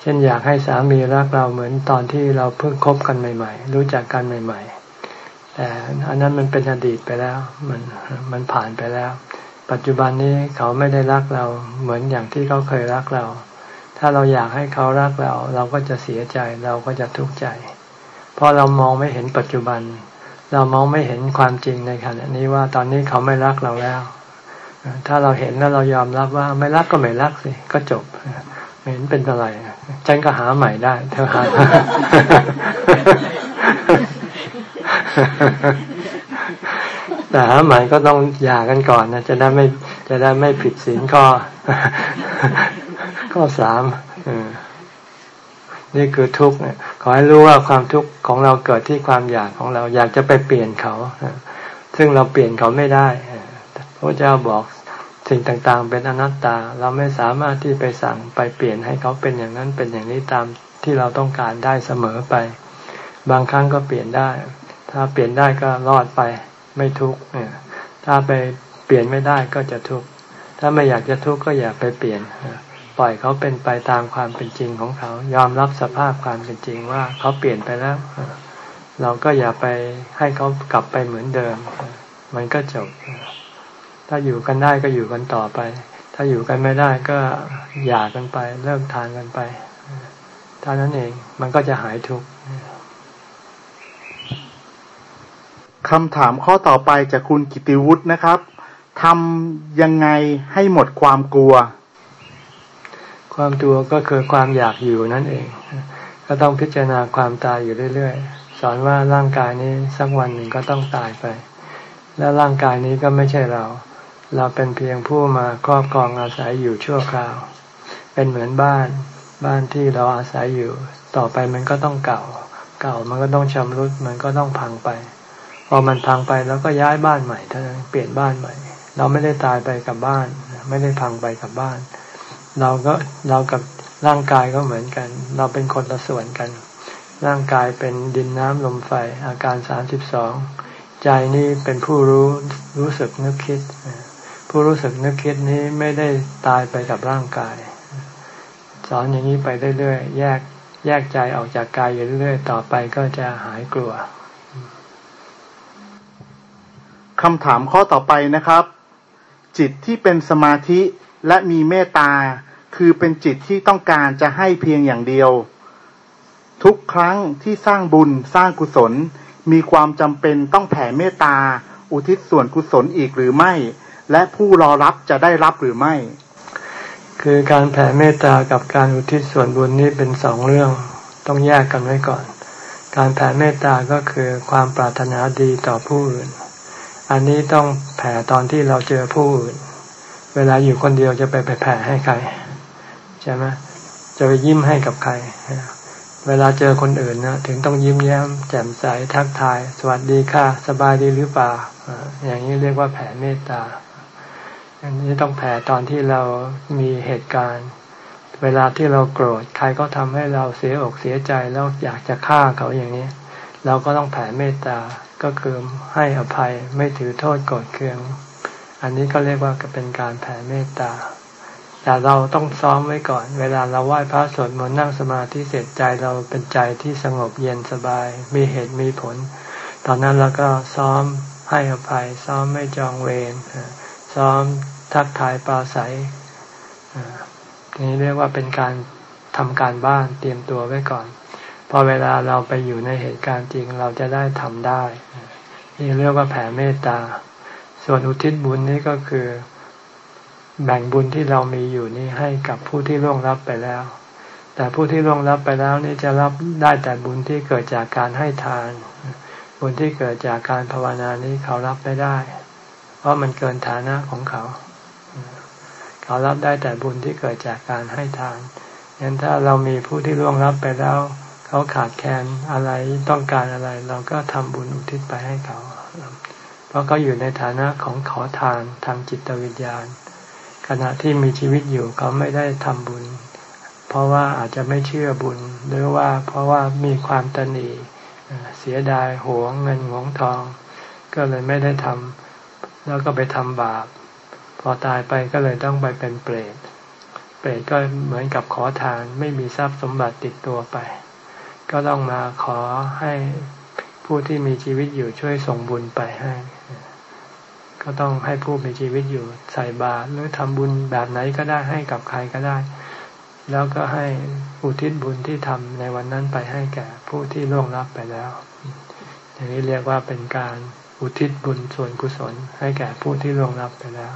เช่นอยากให้สามีรักเราเหมือนตอนที่เราเพิ่งคบกันใหม่ ๆ รู้จักกันใหม่ ๆ แต่อันนั้นมันเป็นอดีตไปแล้ว มันมันผ่านไปแล้ว ปัจจุบันนี้เขาไม่ได้รักเราเหมือนอย่างที่เขาเคยรักเรา ถ้าเราอยากให้เขารักเรา เราก็จะเสียใจเราก็จะทุกข์ใจ เพราะเรามองไม่เห็นปัจจุบัน เรามองไม่เห็นความจริงในขณะนี้ว่าตอนนี้เขาไม่รักเราแล้ว ถ้าเราเห็นแล้วเรายอมรับว่าไม่รักก็ไม่รักสิก็จบไม่เห็นเป็นอะไรฉันก็หาใหม่ได้เธอหา แต่หาใหม่ก็ต้องหย่ากันก่อนนะจะได้ไม่จะได้ไม่ผิดศีลข้อ ข้อสามนี่คือทุกข์ขอให้รู้ว่าความทุกข์ของเราเกิดที่ความอยากของเราอยากจะไปเปลี่ยนเขา ซึ่งเราเปลี่ยนเขาไม่ได้พระเจ้าบอกสิ่งต่างๆ เป็นอนัตตา เราไม่สามารถที่ไปสั่งไปเปลี่ยนให้เขาเป็นอย่างนั้นเป็นอย่างนี้ตามที่เราต้องการได้เสมอไป บางครั้งก็เปลี่ยนได้ ถ้าเปลี่ยนได้ก็รอดไปไม่ทุกข์ถ้าไปเปลี่ยนไม่ได้ก็จะทุกข์ถ้าไม่อยากจะทุกข์ก็อย่าไปเปลี่ยนปล่อยเขาเป็นไปตามความเป็นจริงของเขา ยอมรับสภาพความเป็นจริงว่าเขาเปลี่ยนไปแล้ว เราก็อย่าไปให้เขากลับไปเหมือนเดิม มันก็จบ ถ้าอยู่กันได้ก็อยู่กันต่อไป ถ้าอยู่กันไม่ได้ก็หย่ากันไป เลิกทางกันไปเท่านั้นเองมันก็จะหายทุกข์ คำถามข้อต่อไปจากคุณกิติวุฒินะครับทำยังไงให้หมดความกลัว ความตัวก็คือความอยากอยู่นั่นเอง ก็ต้องพิจารณาความตายอยู่เรื่อยๆ สอนว่าร่างกายนี้สักวันหนึ่งก็ต้องตายไป และร่างกายนี้ก็ไม่ใช่เรา เราเป็นเพียงผู้มาครอบครองอาศัยอยู่ชั่วคราว เป็นเหมือนบ้านบ้านที่เราอาศัยอยู่ ต่อไปมันก็ต้องเก่า เก่ามันก็ต้องชำรุดมันก็ต้องพังไป พอมันพังไปแล้วก็ย้ายบ้านใหม่เท่านั้นเปลี่ยนบ้านใหม่ เราไม่ได้ตายไปกับบ้าน ไม่ได้พังไปกับบ้าน เราก็เรากับร่างกายก็เหมือนกัน เราเป็นคนละส่วนกัน ร่างกายเป็นดินน้ำลมไฟอาการสามสิบสองใจนี่เป็นผู้รู้รู้สึกนึกคิด ผู้รู้สึกนึกคิดนี้ไม่ได้ตายไปกับร่างกาย สอนอย่างนี้ไปเรื่อยๆแยกแยกใจออกจากกายอยู่เรื่อยๆต่อไปก็จะหายกลัว คำถามข้อต่อไปนะครับ จิตที่เป็นสมาธิและมีเมตตา คือเป็นจิตที่ต้องการจะให้เพียงอย่างเดียว ทุกครั้งที่สร้างบุญสร้างกุศล มีความจำเป็นต้องแผ่เมตตา อุทิศส่วนกุศลอีกหรือไม่ และผู้รอรับจะได้รับหรือไม่ คือการแผ่เมตตากับการอุทิศส่วนบุญนี้เป็นสองเรื่องต้องแยกกันไว้ก่อน การแผ่เมตตาก็คือความปรารถนาดีต่อผู้อื่น อันนี้ต้องแผ่ตอนที่เราเจอผู้อื่น เวลาอยู่คนเดียวจะไปไปแผ่ให้ใครใช่ไหมจะไปยิ้มให้กับใคร เวลาเจอคนอื่นนะถึงต้องยิ้มแย้ม แจ่มใสทักทาย สวัสดีค่ะ สบายดีหรือเปล่าอย่างนี้เรียกว่าแผ่เมตตา อันนี้ต้องแผ่ตอนที่เรามีเหตุการณ์ เวลาที่เราโกรธใครก็ทำให้เราเสียอกเสียใจแล้วอยากจะฆ่าเขาอย่างนี้ เราก็ต้องแผ่เมตตาก็คือให้อภัยไม่ถือโทษโกรธเคือง อันนี้ก็เรียกว่าเป็นการแผ่เมตตาแต่เราต้องซ้อมไว้ก่อน เวลาเราไหว้พระสวดมนต์นั่งสมาธิเสร็จใจเราเป็นใจที่สงบเย็นสบาย มีเหตุมีผล ตอนนั้นเราก็ซ้อมให้อภัย ซ้อมไม่จองเวรซ้อมทักทายปราศัยนี้เรียกว่าเป็นการทำการบ้านเตรียมตัวไว้ก่อน พอเวลาเราไปอยู่ในเหตุการณ์จริงเราจะได้ทำได้นี่เรียกว่าแผ่เมตตา ส่วนอุทิศบุญนี่ก็คือ แบ่งบุญที่เรามีอยู่นี้ให้กับผู้ที่ร่วงรับไปแล้ว แต่ผู้ที่ร่วงรับไปแล้วนี่จะรับได้แต่บุญที่เกิดจากการให้ทาน บุญที่เกิดจากการภาวนานี้เขารับไม่ได้ เพราะมันเกินฐานะของเขา เขารับได้แต่บุญที่เกิดจากการให้ทานงั้นถ้าเรามีผู้ที่ล่วงรับไปแล้ว เขาขาดแคลนอะไรต้องการอะไร เราก็ทำบุญอุทิศไปให้เขา เพราะเขาอยู่ในฐานะของขอทานทางจิตวิญญาณ ขณะที่มีชีวิตอยู่เขาไม่ได้ทำบุญ เพราะว่าอาจจะไม่เชื่อบุญ หรือว่าเพราะว่ามีความตนีเสียดายหวงเงินหวงทอง ก็เลยไม่ได้ทำแล้วก็ไปทำบาป พอตายไปก็เลยต้องไปเป็นเปรตเปรตก็เหมือนกับขอทานไม่มีทรัพย์สมบัติติดตัวไป ก็ต้องมาขอให้ผู้ที่มีชีวิตอยู่ช่วยส่งบุญไปให้ ก็ต้องให้ผู้มีชีวิตอยู่ใส่บาตรหรือทำบุญแบบไหนก็ได้ให้กับใครก็ได้ แล้วก็ให้อุทิศบุญที่ทำในวันนั้นไปให้แก่ผู้ที่ล่วงลับไปแล้วอย่างนี้เรียกว่าเป็นการอุทิศบุญส่วนกุศลให้แก่ผู้ที่ล่วงลับไปแล้ว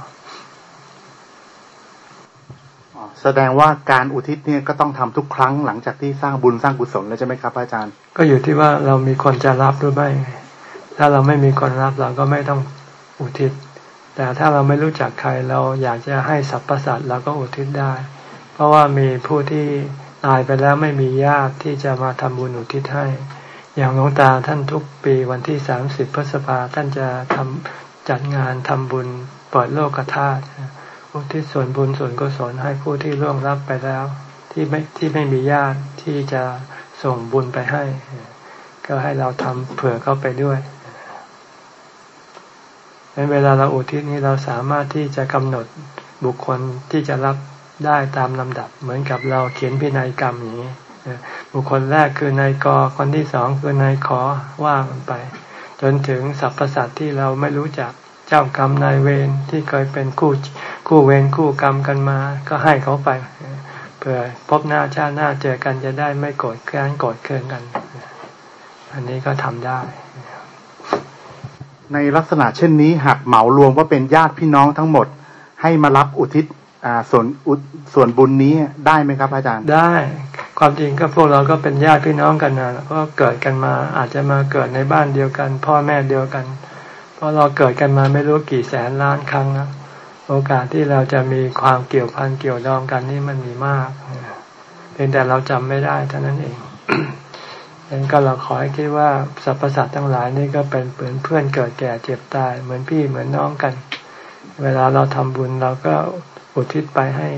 แสดงว่าการอุทิศเนี่ยก็ต้องทำทุกครั้งหลังจากที่สร้างบุญสร้างกุศลแล้วใช่ไหมครับอาจารย์ ก็อยู่ที่ว่าเรามีคนจะรับหรือไม่ ถ้าเราไม่มีคนรับเราก็ไม่ต้องอุทิศ แต่ถ้าเราไม่รู้จักใครเราอยากจะให้สรรพสัตว์เราก็อุทิศได้ เพราะว่ามีผู้ที่ตายไปแล้วไม่มีญาติที่จะมาทำบุญอุทิศให้ อย่างหลวงตาท่านทุกปีวันที่สามสิบพฤษภาท่านจะทำจัดงานทำบุญเปิดโลกธาตุ อุทิศส่วนบุญส่วนกุศลให้ผู้ที่ร่วงรับไปแล้ว ที่ไม่ที่ไม่มีญาติที่จะส่งบุญไปให้ ก็ให้เราทำเผื่อเข้าไปด้วยในเวลาเราอุทิศนี้เราสามารถที่จะกำหนดบุคคลที่จะรับได้ตามลำดับ เหมือนกับเราเขียนพินัยกรรมอย่างนี้บุคคลแรกคือนายกคนที่สองคือนายขอว่างไป จนถึงสรรพสัตว์ที่เราไม่รู้จักเจ้ากรรมนายเวรที่เคยเป็นคู่ คู่เวรคู่กรรมกันมา ก็ให้เขาไปเพื่อพบหน้าชาติหน้าเจอกันจะได้ไม่โกรธแค้นโกรธเคืองกัน อันนี้ก็ทำได้ ในลักษณะเช่นนี้หากเหมารวมว่าเป็นญาติพี่น้องทั้งหมด ให้มารับอุทิศส่วนส่วนบุญนี้ได้ไหมครับ อาจารย์ได้ความจริงก็พวกเราก็เป็นญาติพี่น้องกันนะก็เกิดกันมาอาจจะมาเกิดในบ้านเดียวกัน พ่อแม่เดียวกันราะเราเกิดกันมาไม่รู้กี่แสนล้านครั้งนะ โอกาสที่เราจะมีความเกี่ยวพันเกี่ยวดองกันนี่มันมีมากเพียงแต่เราจำไม่ได้เท่านั้นเองดังนั้นก็เราขอให้คิดว่าสรรพสัตว์ทั้งหลายนี่ก็เป็นเหมือนเพื่อนเกิดแก่เจ็บตาย เหมือนพี่เหมือนน้องกัน เวลาเราทำบุญเราก็อุทิศไปให้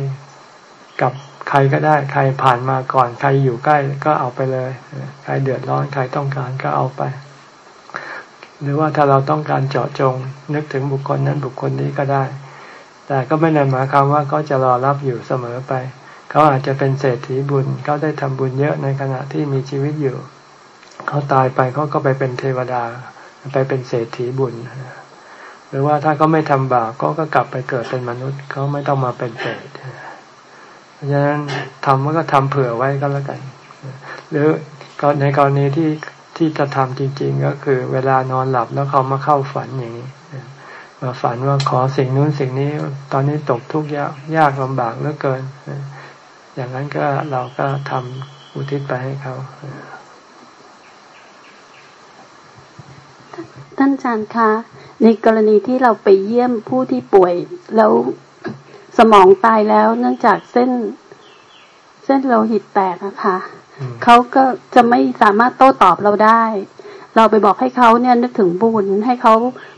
กับใครก็ได้ใครผ่านมาก่อนใครอยู่ใกล้ก็เอาไปเลย ใครเดือดร้อนใครต้องการก็เอาไป หรือว่าถ้าเราต้องการเจาะจงนึกถึงบุคคลนั้นบุคคลนี้ก็ได้ แต่ก็ไม่ได้หมายความว่าเขาจะรอรับอยู่เสมอไป เขาอาจจะเป็นเศรษฐีบุญเขาได้ทำบุญเยอะในขณะที่มีชีวิตอยู่ เขาตายไปเขาก็ไปเป็นเทวดา ไปเป็นเศรษฐีบุญ หรือว่าถ้าเขาไม่ทำบาปก็ก็กลับไปเกิดเป็นมนุษย์เขาไม่ต้องมาเป็นเปรตเพราะฉะนั้นทำก็ทำเผื่อไว้ก็แล้วกัน หรือก็ในกรณีที่ที่จะทำจริง ๆ ก็คือ เวลานอนหลับแล้วเขามาเข้าฝันอย่างนี้ มาฝันว่าขอสิ่งนู้นสิ่งนี้ ตอนนี้ตกทุกข์ยากยากลำบากเหลือเกิน อย่างนั้นก็เราก็ทำอุทิศไปให้เขาท่านอาจารย์คะ ในกรณีที่เราไปเยี่ยมผู้ที่ป่วย แล้วสมองตายแล้ว เนื่องจากเส้น เส้นโลหิตแตกอะค่ะเขาก็จะไม่สามารถโต้ตอบเราได้ เราไปบอกให้เขาเนี่ยนึกถึงบุญให้เขา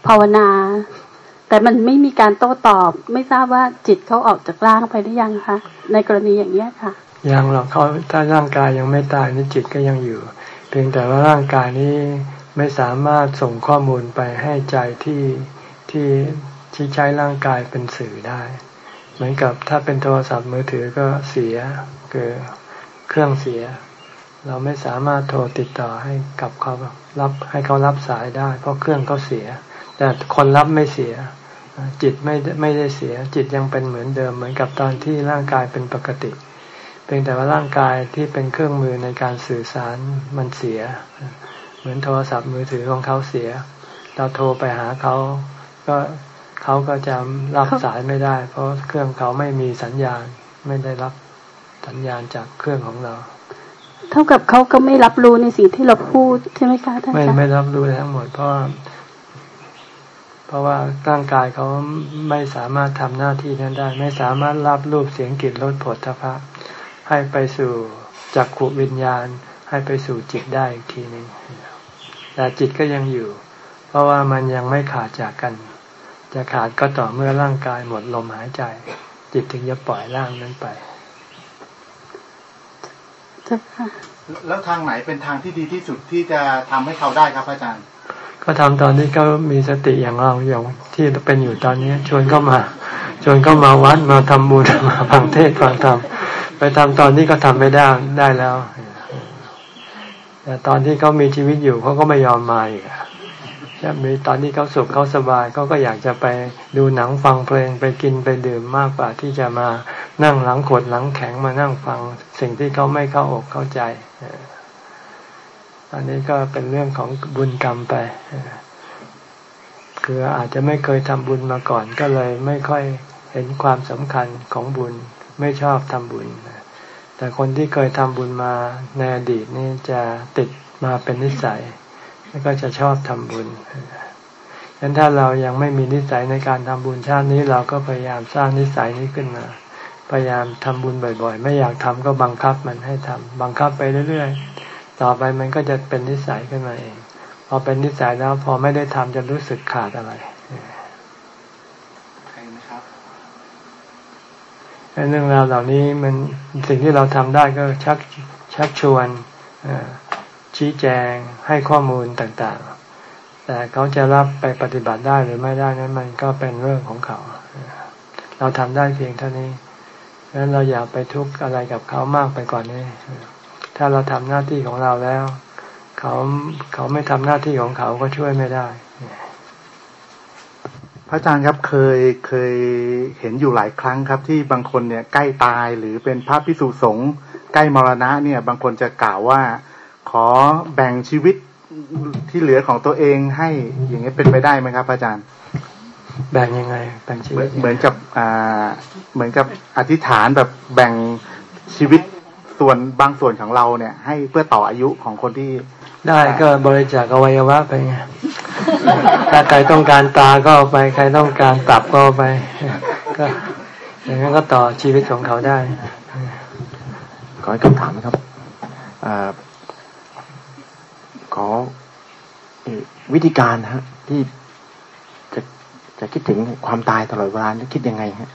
ภาวนา แต่มันไม่มีการโต้ตอบ ไม่ทราบว่าจิตเขาออกจากร่างไปหรือยังคะในกรณีอย่างนี้ค่ะ ยังหรอกเขาถ้าร่างกายยังไม่ตายนี่จิตก็ยังอยู่ เพียงแต่ว่าร่างกายนี้ไม่สามารถส่งข้อมูลไปให้ใจที่ที่ที่ใช้ร่างกายเป็นสื่อได้ เหมือนกับถ้าเป็นโทรศัพท์มือถือก็เสียคือเครื่องเสีย เราไม่สามารถโทรติดต่อให้กับเขารับให้เขารับสายได้ เพราะเครื่องเขาเสีย แต่คนรับไม่เสีย จิตไม่ไม่ได้เสีย จิตยังเป็นเหมือนเดิมเหมือนกับตอนที่ร่างกายเป็นปกติเพียงแต่ว่าร่างกายที่เป็นเครื่องมือในการสื่อสารมันเสีย เหมือนโทรศัพท์มือถือของเขาเสีย เราโทรไปหาเขาก็เขาก็จะรับสายไม่ได้ เพราะเครื่องเขาไม่มีสัญญาณไม่ได้รับสัญญาณจากเครื่องของเรา เท่ากับเขาก็ไม่รับรู้ในสิ่งที่เราพูดใช่ไหมคะท่านไม่ไม่รับรู้ทั้งหมดเพราะ เพราะว่าร่างกายเขาไม่สามารถทำหน้าที่นั้นได้ ไม่สามารถรับรูปเสียงกลิ่นรสผลทพะ ให้ไปสู่จักขุวิญญาณ ให้ไปสู่จิตได้อีกทีหนึ่งแต่จิตก็ยังอยู่ เพราะว่ามันยังไม่ขาดจากกัน จะขาดก็ต่อเมื่อร่างกายหมดลมหายใจ จิตถึงจะปล่อยร่างนั้นไปแล้วทางไหนเป็นทางที่ดีที่สุดที่จะทำให้เขาได้ครับอาจารย์ ก็ทำตอนนี้เขามีสติอย่างเราอย่างที่เป็นอยู่ตอนนี้ชวนเข้ามา ชวนเข้ามาวัดมาทำบุญมาฟังเทศฟังธรรมไปทำตอนนี้ก็ทำไม่ได้ได้แล้วแต่ตอนที่เขามีชีวิตอยู่เขาก็ไม่ยอมมาอีกช่มีตอนที่เขาสุขเขาสบายเขาก็อยากจะไปดูหนังฟังเพลงไปกินไปดื่มมากกว่าที่จะมานั่งหลังขดหลังแข็งมานั่งฟังสิ่งที่เขาไม่เข้าอกเข้าใจ อันนี้ก็เป็นเรื่องของบุญกรรมไป คืออาจจะไม่เคยทำบุญมาก่อนก็เลยไม่ค่อยเห็นความสำคัญของบุญไม่ชอบทำบุญ แต่คนที่เคยทำบุญมาในอดีตนี่จะติดมาเป็นนิสัย แล้วก็จะชอบทำบุญฉะนั้นถ้าเรายังไม่มีนิสัยในการทำบุญชาตินี้เราก็พยายามสร้างนิสัยนี้ขึ้นมา พยายามทำบุญบ่อย ๆ ไม่อยากทำก็บังคับมันให้ทำบังคับไปเรื่อยๆ ต่อไปมันก็จะเป็นนิสัยขึ้นมาเอง พอเป็นนิสัยแล้วพอไม่ได้ทำจะรู้สึกขาดอะไรเรื่องราวเหล่านี้มันสิ่งที่เราทำได้ก็ชักชักชวนชี้แจงให้ข้อมูลต่างๆ แต่เขาจะรับไปปฏิบัติได้หรือไม่ได้นั้นมันก็เป็นเรื่องของเขา เราทำได้เพียงเท่านี้ดังนั้นเราอย่าไปทุกข์อะไรกับเขามากไปก่อนนี้ ถ้าเราทำหน้าที่ของเราแล้ว เขาเขาไม่ทำหน้าที่ของเขาก็ช่วยไม่ได้พระอาจารย์ครับเคยเคยเห็นอยู่หลายครั้งครับ ที่บางคนเนี่ยใกล้ตายหรือเป็นพระพิสุสงฆ์ใกล้มรณะเนี่ย บางคนจะกล่าวว่า ขอแบ่งชีวิตที่เหลือของตัวเองให้อย่างนี้เป็นไปได้ไหมครับอาจารย์ แบ่งยังไงแบ่งชีวิตเหมือนกับอ่าเหมือนกับอธิษฐานแบบแบ่งชีวิต ส่วนบางส่วนของเราเนี่ย ให้เพื่อต่ออายุของคนที่ได้ก็บริจาคอวัยวะไปไงถ้าใครต้องการตาก็เอาไป ใครต้องการตับก็เอาไป ก็อย่างนั้นก็ต่อชีวิตของเขาได้ขอคำถามนะครับอขอวิธีการฮะ ที่จะจะคิดถึงความตายตลอดเวลาคิดยังไงฮะ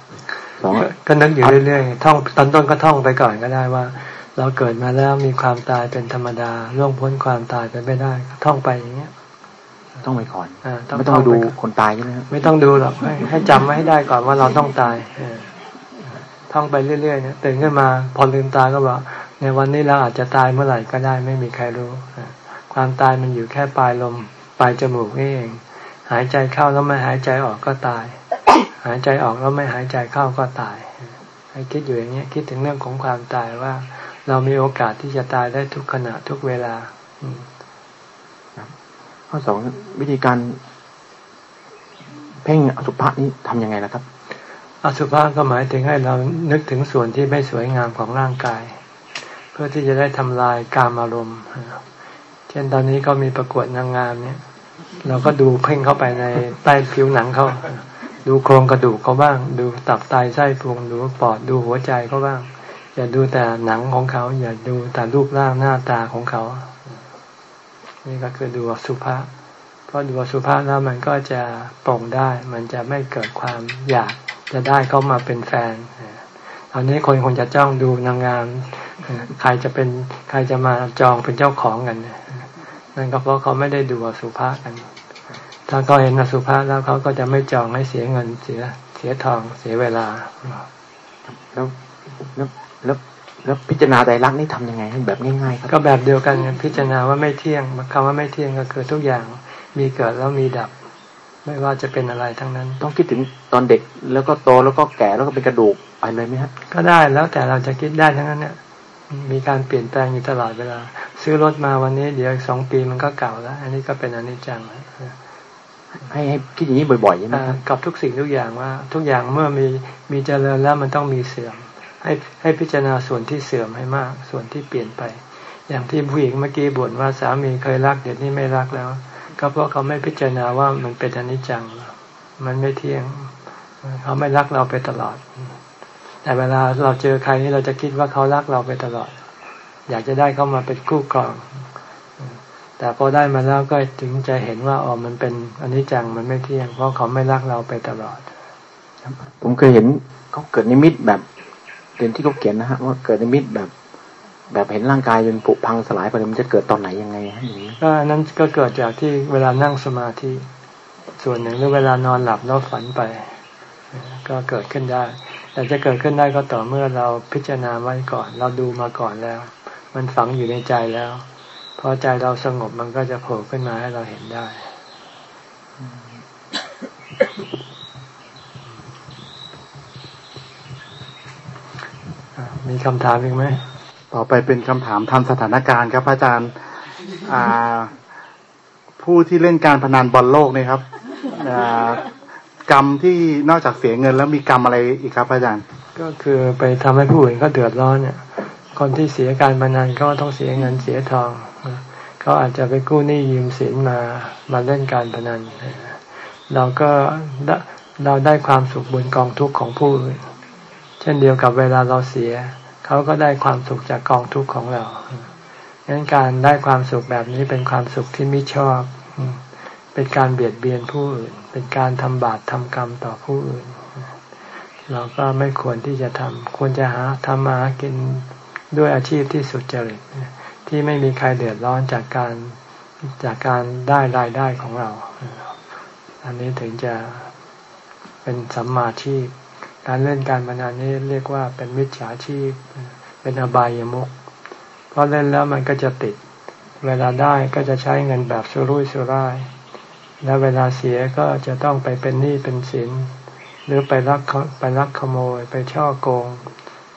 สองก็นึกอยู่เรื่อยๆท่องตอนต้นก็ท่องไปก่อนก็ได้ว่า เราเกิดมาแล้วมีความตายเป็นธรรมดาล่วงพ้นความตายไปไม่ได้ท่องไปอย่างเงี้ย ต้องไปก่อนอไม่ต้องดูคนตายใช่ไหมไม่ต้องดูหรอกให้ให้จำไว้ให้ได้ก่อนว่าเราต้องตายท่องไปเรื่อยๆเนี่ยตื่นขึ้นมา พอลืมตาก็บอกในวันนี้เราอาจจะตายเมื่อไหร่ก็ได้ไม่มีใครรู้ความตายมันอยู่แค่ปลายลมปลายจมูกนี่เอง หายใจเข้าแล้วไม่หายใจออกก็ตาย หายใจออกแล้วไม่หายใจเข้าก็ตาย ให้คิดอยู่อย่างเงี้ยคิดถึงเรื่องของความตายว่า เรามีโอกาสที่จะตายได้ทุกขณะทุกเวลาข้อสองวิธีการ เพ่งอสุภะนี้ทํำยังไงนะครับ อสุภะก็หมายถึงให้เรานึกถึงส่วนที่ไม่สวยงามของร่างกาย เพื่อที่จะได้ทำลายกามอารมณ์เช่นตอนนี้ก็มีประกวดนางงามเนี่ย เราก็ดูเพ่งเข้าไปในใต้ผิวหนังเขาดูโครงกระดูกเขาบ้าง ดูตับไตไส้พุงดูปอดดูหัวใจเขาบ้าง อย่าดูแต่หนังของเขา อย่าดูแต่รูปร่างหน้าตาของเขา นี่ก็คือดูสุภาพเพราะดูสุภาพแล้วมันก็จะปร่งได้ มันจะไม่เกิดความอยากจะได้เขามาเป็นแฟนตอนนี้คนคงจะจ้องดูนางงามใครจะเป็นใครจะมาจองเป็นเจ้าของกันนั่นก็เพราะเขาไม่ได้ดูสุภาพกัน ถ้าเขาเห็นสุภาพแล้วเขาก็จะไม่จองให้เสียเงินเสียเสียทองเสียเวลาแล้วแล้ว แล้วแล้วพิจารณาใจรักนี่ทำยังไงให้แบบง่ายๆครับก็แบบเดียวกันพิจารณาว่าไม่เที่ยงคำว่าไม่เที่ยงก็คือทุกอย่างมีเกิดแล้วมีดับ ไม่ว่าจะเป็นอะไรทั้งนั้น ต้องคิดถึงตอนเด็กแล้วก็โตแล้วก็แก่แล้วก็เป็นกระดูกไปเลยไหมครับก็ได้แล้วแต่เราจะคิดได้ทั้งนั้นเนี่ยมีการเปลี่ยนแปลงอยู่ตลอดเวลา ซื้อรถมาวันนี้เดี๋ยวสองปีมันก็เก่าแล้ว อันนี้ก็เป็นอนิจจังให้ให้คิดอย่างนี้บ่อยๆใช่ไหมกับทุกสิ่งทุกอย่างว่า ทุกอย่างเมื่อมีมีเจริญแล้วมันต้องมีเสื่อม ให้ให้พิจารณาส่วนที่เสื่อมให้มาก ส่วนที่เปลี่ยนไป อย่างที่ผู้หญิงเมื่อกี้บ่นว่าสามีเคยรักเดี๋ยวนี้ไม่รักแล้ว ก็เพราะเขาไม่พิจารณาว่ามันเป็นอนิจจัง มันไม่เที่ยง เขาไม่รักเราไปตลอด แต่เวลาเราเจอใครนี่เราจะคิดว่าเขารักเราไปตลอด อยากจะได้เขามาเป็นคู่ครอง แต่พอได้มาแล้วก็ถึงจะเห็นว่าอ๋อมันเป็นอันนี้จังมันไม่เที่ยง เพราะเขาไม่รักเราไปตลอดผมเคยเห็นเขาเกิดนิมิตแบบ เรียนที่เขาเขียนนะฮะว่าเกิดนิมิตแบบ แบบเห็นร่างกายจนผุพังสลายไปมันจะเกิดตอนไหนยังไงฮะอย่างนี้ก็นั้นก็เกิดจากที่เวลานั่งสมาธิส่วนหนึ่งหรือเวลานอนหลับแล้วฝันไป ก็เกิดขึ้นได้ แต่จะเกิดขึ้นได้ก็ต่อเมื่อเราพิจารณาไว้ก่อน เราดูมาก่อนแล้ว มันฝังอยู่ในใจแล้วพอใจเราสงบมันก็จะโผล่ขึ้นมาให้เราเห็นได้ มีคำถามอีกไหม ต่อไปเป็นคำถามทำสถานการณ์ครับ อาจารย์ผู้ที่เล่นการพนันบอลโลกนี่ครับกรรมที่นอกจากเสียเงินแล้วมีกรรมอะไรอีกครับ อาจารย์ ก็คือไปทำให้ผู้อื่นก็เดือดร้อนเนี่ย คนที่เสียการพนันก็ต้องเสียเงินเสียทองเขาอาจจะไปกู้หนี้ยืมสินมามาเล่นการพนันเราก็เราได้ความสุขบนกองทุกข์ของผู้อื่น เช่นเดียวกับเวลาเราเสีย เขาก็ได้ความสุขจากกองทุกข์ของเราดังนั้นการได้ความสุขแบบนี้เป็นความสุขที่ไม่ชอบ เป็นการเบียดเบียนผู้อื่น เป็นการทำบาปทำกรรมต่อผู้อื่น เราก็ไม่ควรที่จะทำควรจะหาทำมากินด้วยอาชีพที่สุจริตที่ไม่มีใครเดือดร้อนจากการจากการได้รายได้ของเรา อันนี้ถึงจะเป็นสัมมาชีพ การเล่นการพนันนี้เรียกว่าเป็นมิจฉาชีพ เป็นอบายามุกเพราะเล่นแล้วมันก็จะติด เวลาได้ก็จะใช้เงินแบบสุรุ่ยสุร่าย แล้วเวลาเสียก็จะต้องไปเป็นหนี้เป็นสิน หรือไปรักไปรักขโมยไปช่อโกง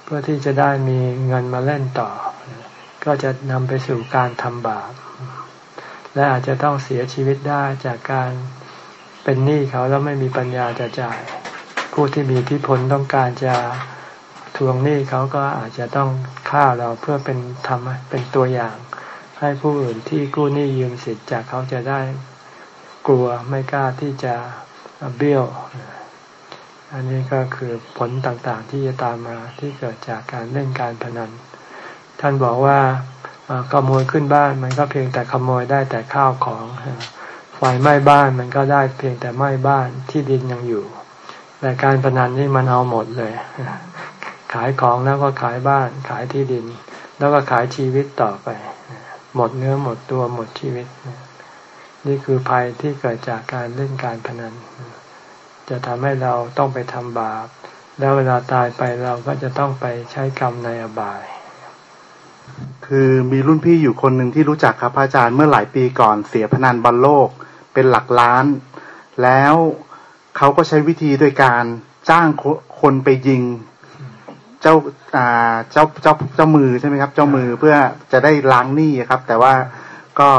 เพื่อที่จะได้มีเงินมาเล่นต่อ ก็จะนำไปสู่การทำบาป และอาจจะต้องเสียชีวิตได้จากการเป็นหนี้เขาแล้วไม่มีปัญญาจะจ่าย ผู้ที่มีที่พลต้องการจะทวงหนี้เขาก็อาจจะต้องฆ่าเราเพื่อเป็นทำเป็นตัวอย่าง ให้ผู้อื่นที่กู้หนี้ยืมสิทธิ์จากเขาจะได้กลัวไม่กล้าที่จะเบี้ยว อันนี้ก็คือผลต่างๆที่จะตามมาที่เกิดจากการเล่นการพนัน ท่านบอกว่าขโมยขึ้นบ้านมันก็เพียงแต่ขโมยได้แต่ข้าวของไฟไหม้บ้านมันก็ได้เพียงแต่ไหม้บ้านที่ดินยังอยู่ แต่การพนันนี่มันเอาหมดเลย ขายของแล้วก็ขายบ้าน ขายที่ดิน แล้วก็ขายชีวิตต่อไป หมดเนื้อหมดตัวหมดชีวิต นี่คือภัยที่เกิดจากการเล่นการพนัน จะทำให้เราต้องไปทำบาป แล้วเวลาตายไปเราก็จะต้องไปใช้กรรมในอบายคือมีรุ่นพี่อยู่คนหนึ่งที่รู้จักครับอาจารย์เมื่อหลายปีก่อนเสียพนันบอลโลกเป็นหลักล้าน แล้ว เขาก็ใช้วิธีโดยการจ้างคนไปยิง เจ้าอ่าเจ้าเจ้าเจ้ามือใช่ไหมครับ เจ้ามือเพื่อจะได้ล้างหนี้ครับ แต่ว่าก็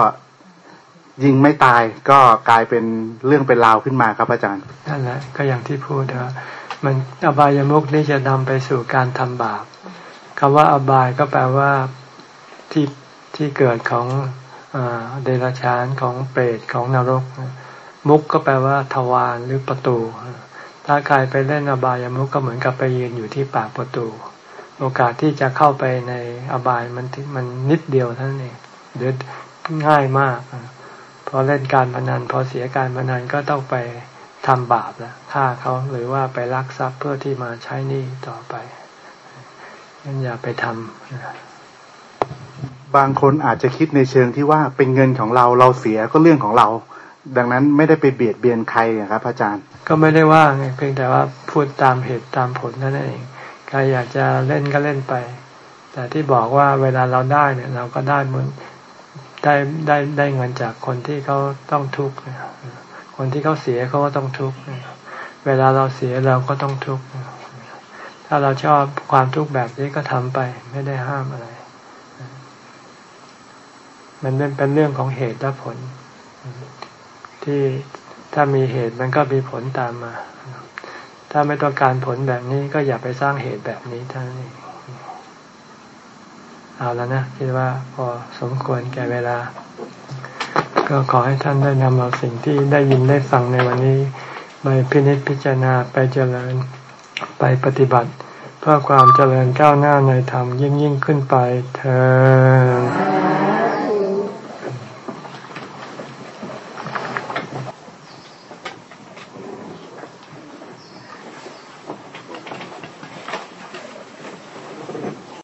ยิงไม่ตายก็กลายเป็นเรื่องเป็นราวขึ้นมาครับอาจารย์นั่นแหละก็อย่างที่พูดว่ามันอบายามุกนี่จะนำไปสู่การทำบาปคำว่าอบายก็แปลว่าที่ที่เกิดของเดรัจฉานของเปรตของนรก มุกก็แปลว่าทวารหรือประตู ถ้าใครไปเล่นอบายามุกก็เหมือนกับไปยืนอยู่ที่ปากประตู โอกาสที่จะเข้าไปในอบายมันมันนิดเดียวเท่านั้นเองหรือง่ายมากพอเล่นการพนันพอเสียการพนันก็ต้องไปทำบาปแล้วฆ่าเขาหรือว่าไปลักทรัพย์เพื่อที่มาใช้หนี้ต่อไปงั้นอย่าไปทำบางคนอาจจะคิดในเชิงที่ว่าเป็นเงินของเราเราเสียก็เรื่องของเรา ดังนั้นไม่ได้ไปเบียดเบียนใครครับ อาจารย์ ก็ไม่ได้ว่าไงเพียงแต่ว่าพูดตามเหตุตามผลนั่นเองใครอยากจะเล่นก็เล่นไป แต่ที่บอกว่าเวลาเราได้เนี่ย เราก็ได้เหมือนได้ได้ได้เงินจากคนที่เขาต้องทุกข์คนที่เขาเสียเขาก็ต้องทุกข์เวลาเราเสียเราก็ต้องทุกข์ถ้าเราชอบความทุกข์แบบนี้ก็ทำไป ไม่ได้ห้ามอะไร มันเป็นเรื่องของเหตุและผล ที่ถ้ามีเหตุมันก็มีผลตามมา ถ้าไม่ต้องการผลแบบนี้ก็อย่าไปสร้างเหตุแบบนี้ท่านนี้เอาแล้วนะคิดว่าพอสมควรแก่เวลา ก็ขอให้ท่านได้นำเอาสิ่งที่ได้ยินได้ฟังในวันนี้ ไปพินิจพิจารณาไปเจริญไปปฏิบัติ เพื่อความเจริญก้าวหน้าในธรรมยิ่งยิ่งขึ้นไปเธอ